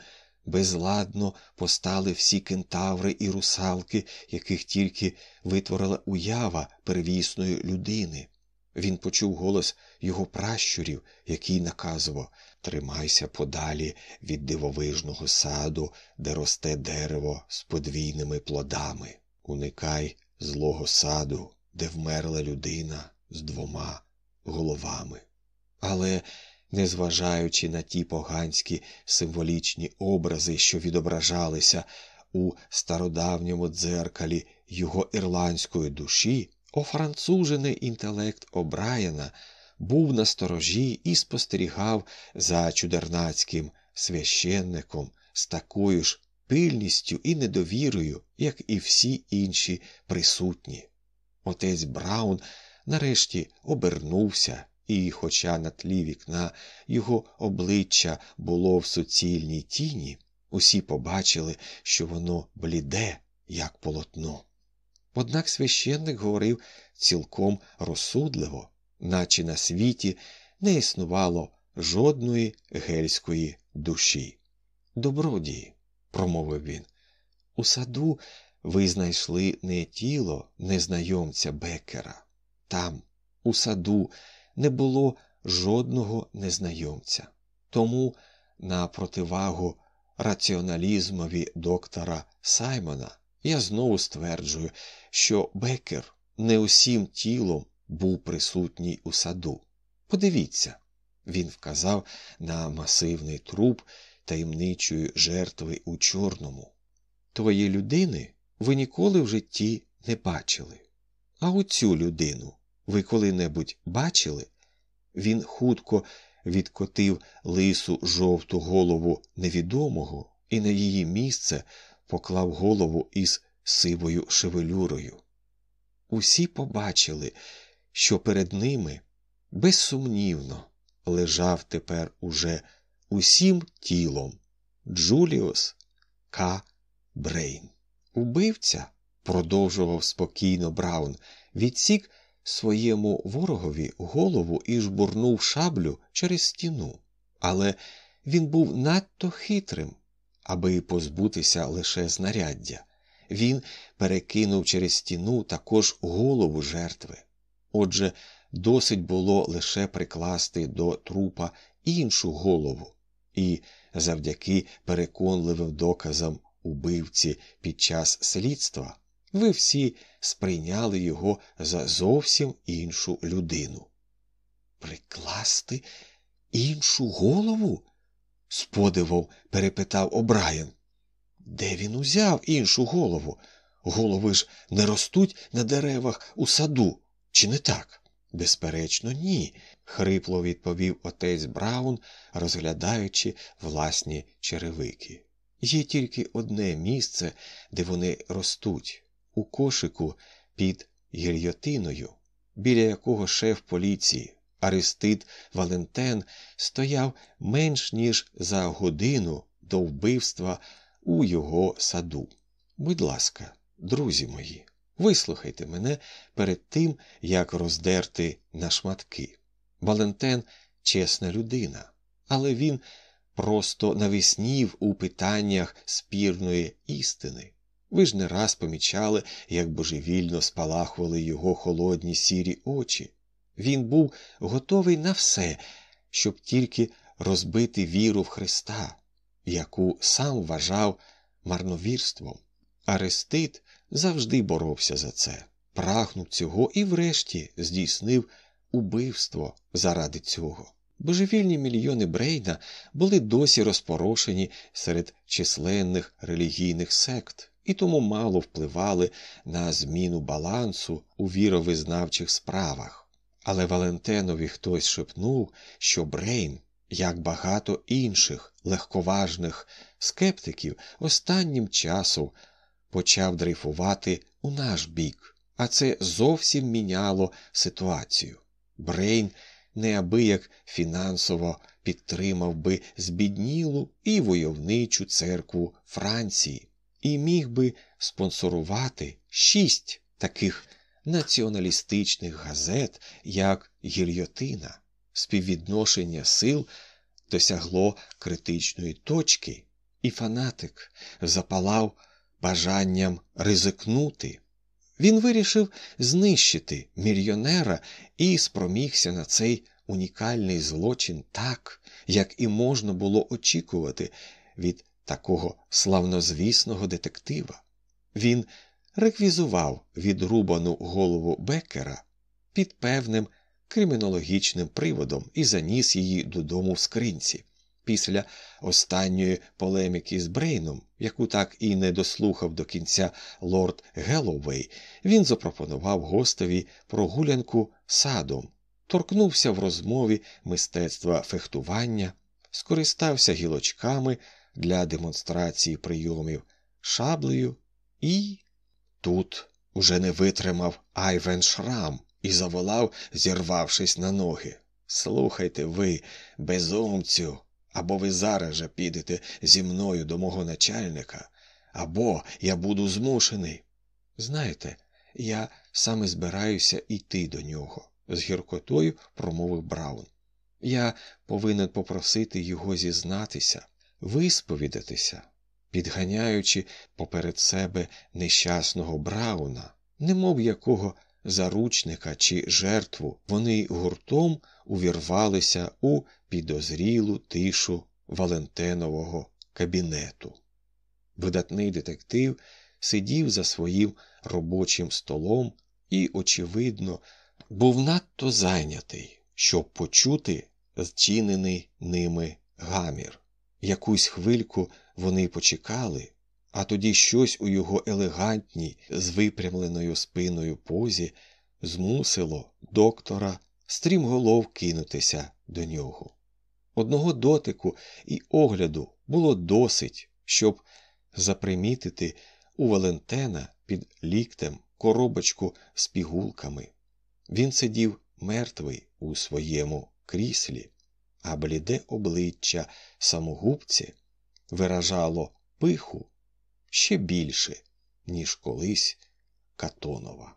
безладно постали всі кентаври і русалки, яких тільки витворила уява первісної людини. Він почув голос його пращурів, який наказував Тримайся подалі від дивовижного саду, де росте дерево з подвійними плодами. Уникай злого саду, де вмерла людина з двома головами. Але, незважаючи на ті поганські символічні образи, що відображалися у стародавньому дзеркалі його ірландської душі, офранцужений інтелект Обраяна був на сторожі і спостерігав за чудернацьким священником з такою ж пильністю і недовірою, як і всі інші присутні. Отець Браун нарешті обернувся, і, хоча на тлі вікна його обличчя було в суцільній тіні, усі побачили, що воно бліде, як полотно. Однак священник говорив цілком розсудливо, наче на світі не існувало жодної гельської душі. Добродії, промовив він, у саду ви знайшли не тіло незнайомця Бекера. Там, у саду, не було жодного незнайомця. Тому, на противагу раціоналізмові доктора Саймона, я знову стверджую, що Бекер не усім тілом був присутній у саду. Подивіться, він вказав на масивний труп таємничої жертви у чорному. Твої людини ви ніколи в житті не бачили. А оцю людину ви коли-небудь бачили? Він хутко відкотив лису жовту голову невідомого і на її місце поклав голову із сивою шевелюрою. Усі побачили, що перед ними безсумнівно лежав тепер уже усім тілом Джуліус К. Брейн. Убивця, продовжував спокійно Браун, відсік своєму ворогові голову і жбурнув шаблю через стіну, але він був надто хитрим, аби позбутися лише знаряддя. Він перекинув через стіну також голову жертви. Отже, досить було лише прикласти до трупа іншу голову, і завдяки переконливим доказам убивці під час слідства ви всі сприйняли його за зовсім іншу людину. Прикласти іншу голову? з подивом перепитав Обраян. Де він узяв іншу голову? Голови ж не ростуть на деревах у саду, чи не так? Безперечно, ні, хрипло відповів отець Браун, розглядаючи власні черевики. Є тільки одне місце, де вони ростуть, у кошику під гільйотиною, біля якого шеф поліції Аристид Валентен стояв менш ніж за годину до вбивства у його саду. Будь ласка, друзі мої, вислухайте мене перед тим, як роздерти на шматки. Валентен чесна людина, але він просто навіснів у питаннях спірної істини. Ви ж не раз помічали, як божевільно спалахували його холодні сірі очі. Він був готовий на все, щоб тільки розбити віру в Христа, яку сам вважав марновірством. Арестит завжди боровся за це, прагнув цього і, врешті, здійснив убивство заради цього. Божевільні мільйони Брейна були досі розпорошені серед численних релігійних сект і тому мало впливали на зміну балансу у віровизнавчих справах. Але Валентенові хтось шепнув, що Брейн, як багато інших легковажних скептиків, останнім часом почав дрейфувати у наш бік, а це зовсім міняло ситуацію. Брейн неабияк фінансово підтримав би збіднілу і войовничу церкву Франції і міг би спонсорувати шість таких націоналістичних газет, як Гільйотина. Співвідношення сил досягло критичної точки, і фанатик запалав бажанням ризикнути. Він вирішив знищити мільйонера і спромігся на цей унікальний злочин так, як і можна було очікувати від такого славнозвісного детектива. Він реквізував відрубану голову Беккера під певним кримінологічним приводом і заніс її додому в скринці. Після останньої полеміки з Брейном, яку так і не дослухав до кінця лорд Геловей, він запропонував гостеві прогулянку садом, торкнувся в розмові мистецтва фехтування, скористався гілочками для демонстрації прийомів, шаблею і тут уже не витримав Айвен Шрам і заволав, зірвавшись на ноги. Слухайте ви, безумцю, або ви зараз же підете зі мною до мого начальника, або я буду змушений. Знаєте, я саме збираюся йти до нього, з гіркотою промовив Браун. Я повинен попросити його зізнатися, висповідатися, підганяючи поперед себе нещасного Брауна, немов якого заручника чи жертву, вони гуртом увірвалися у підозрілу тишу Валентенового кабінету. Видатний детектив сидів за своїм робочим столом і, очевидно, був надто зайнятий, щоб почути зчинений ними гамір. Якусь хвильку вони почекали, а тоді щось у його елегантній, з випрямленою спиною позі змусило доктора стрімголов кинутися до нього. Одного дотику і огляду було досить, щоб запримітити у Валентена під ліктем коробочку з пігулками. Він сидів мертвий у своєму кріслі, а бліде обличчя самогубці виражало пиху ще більше, ніж колись Катонова.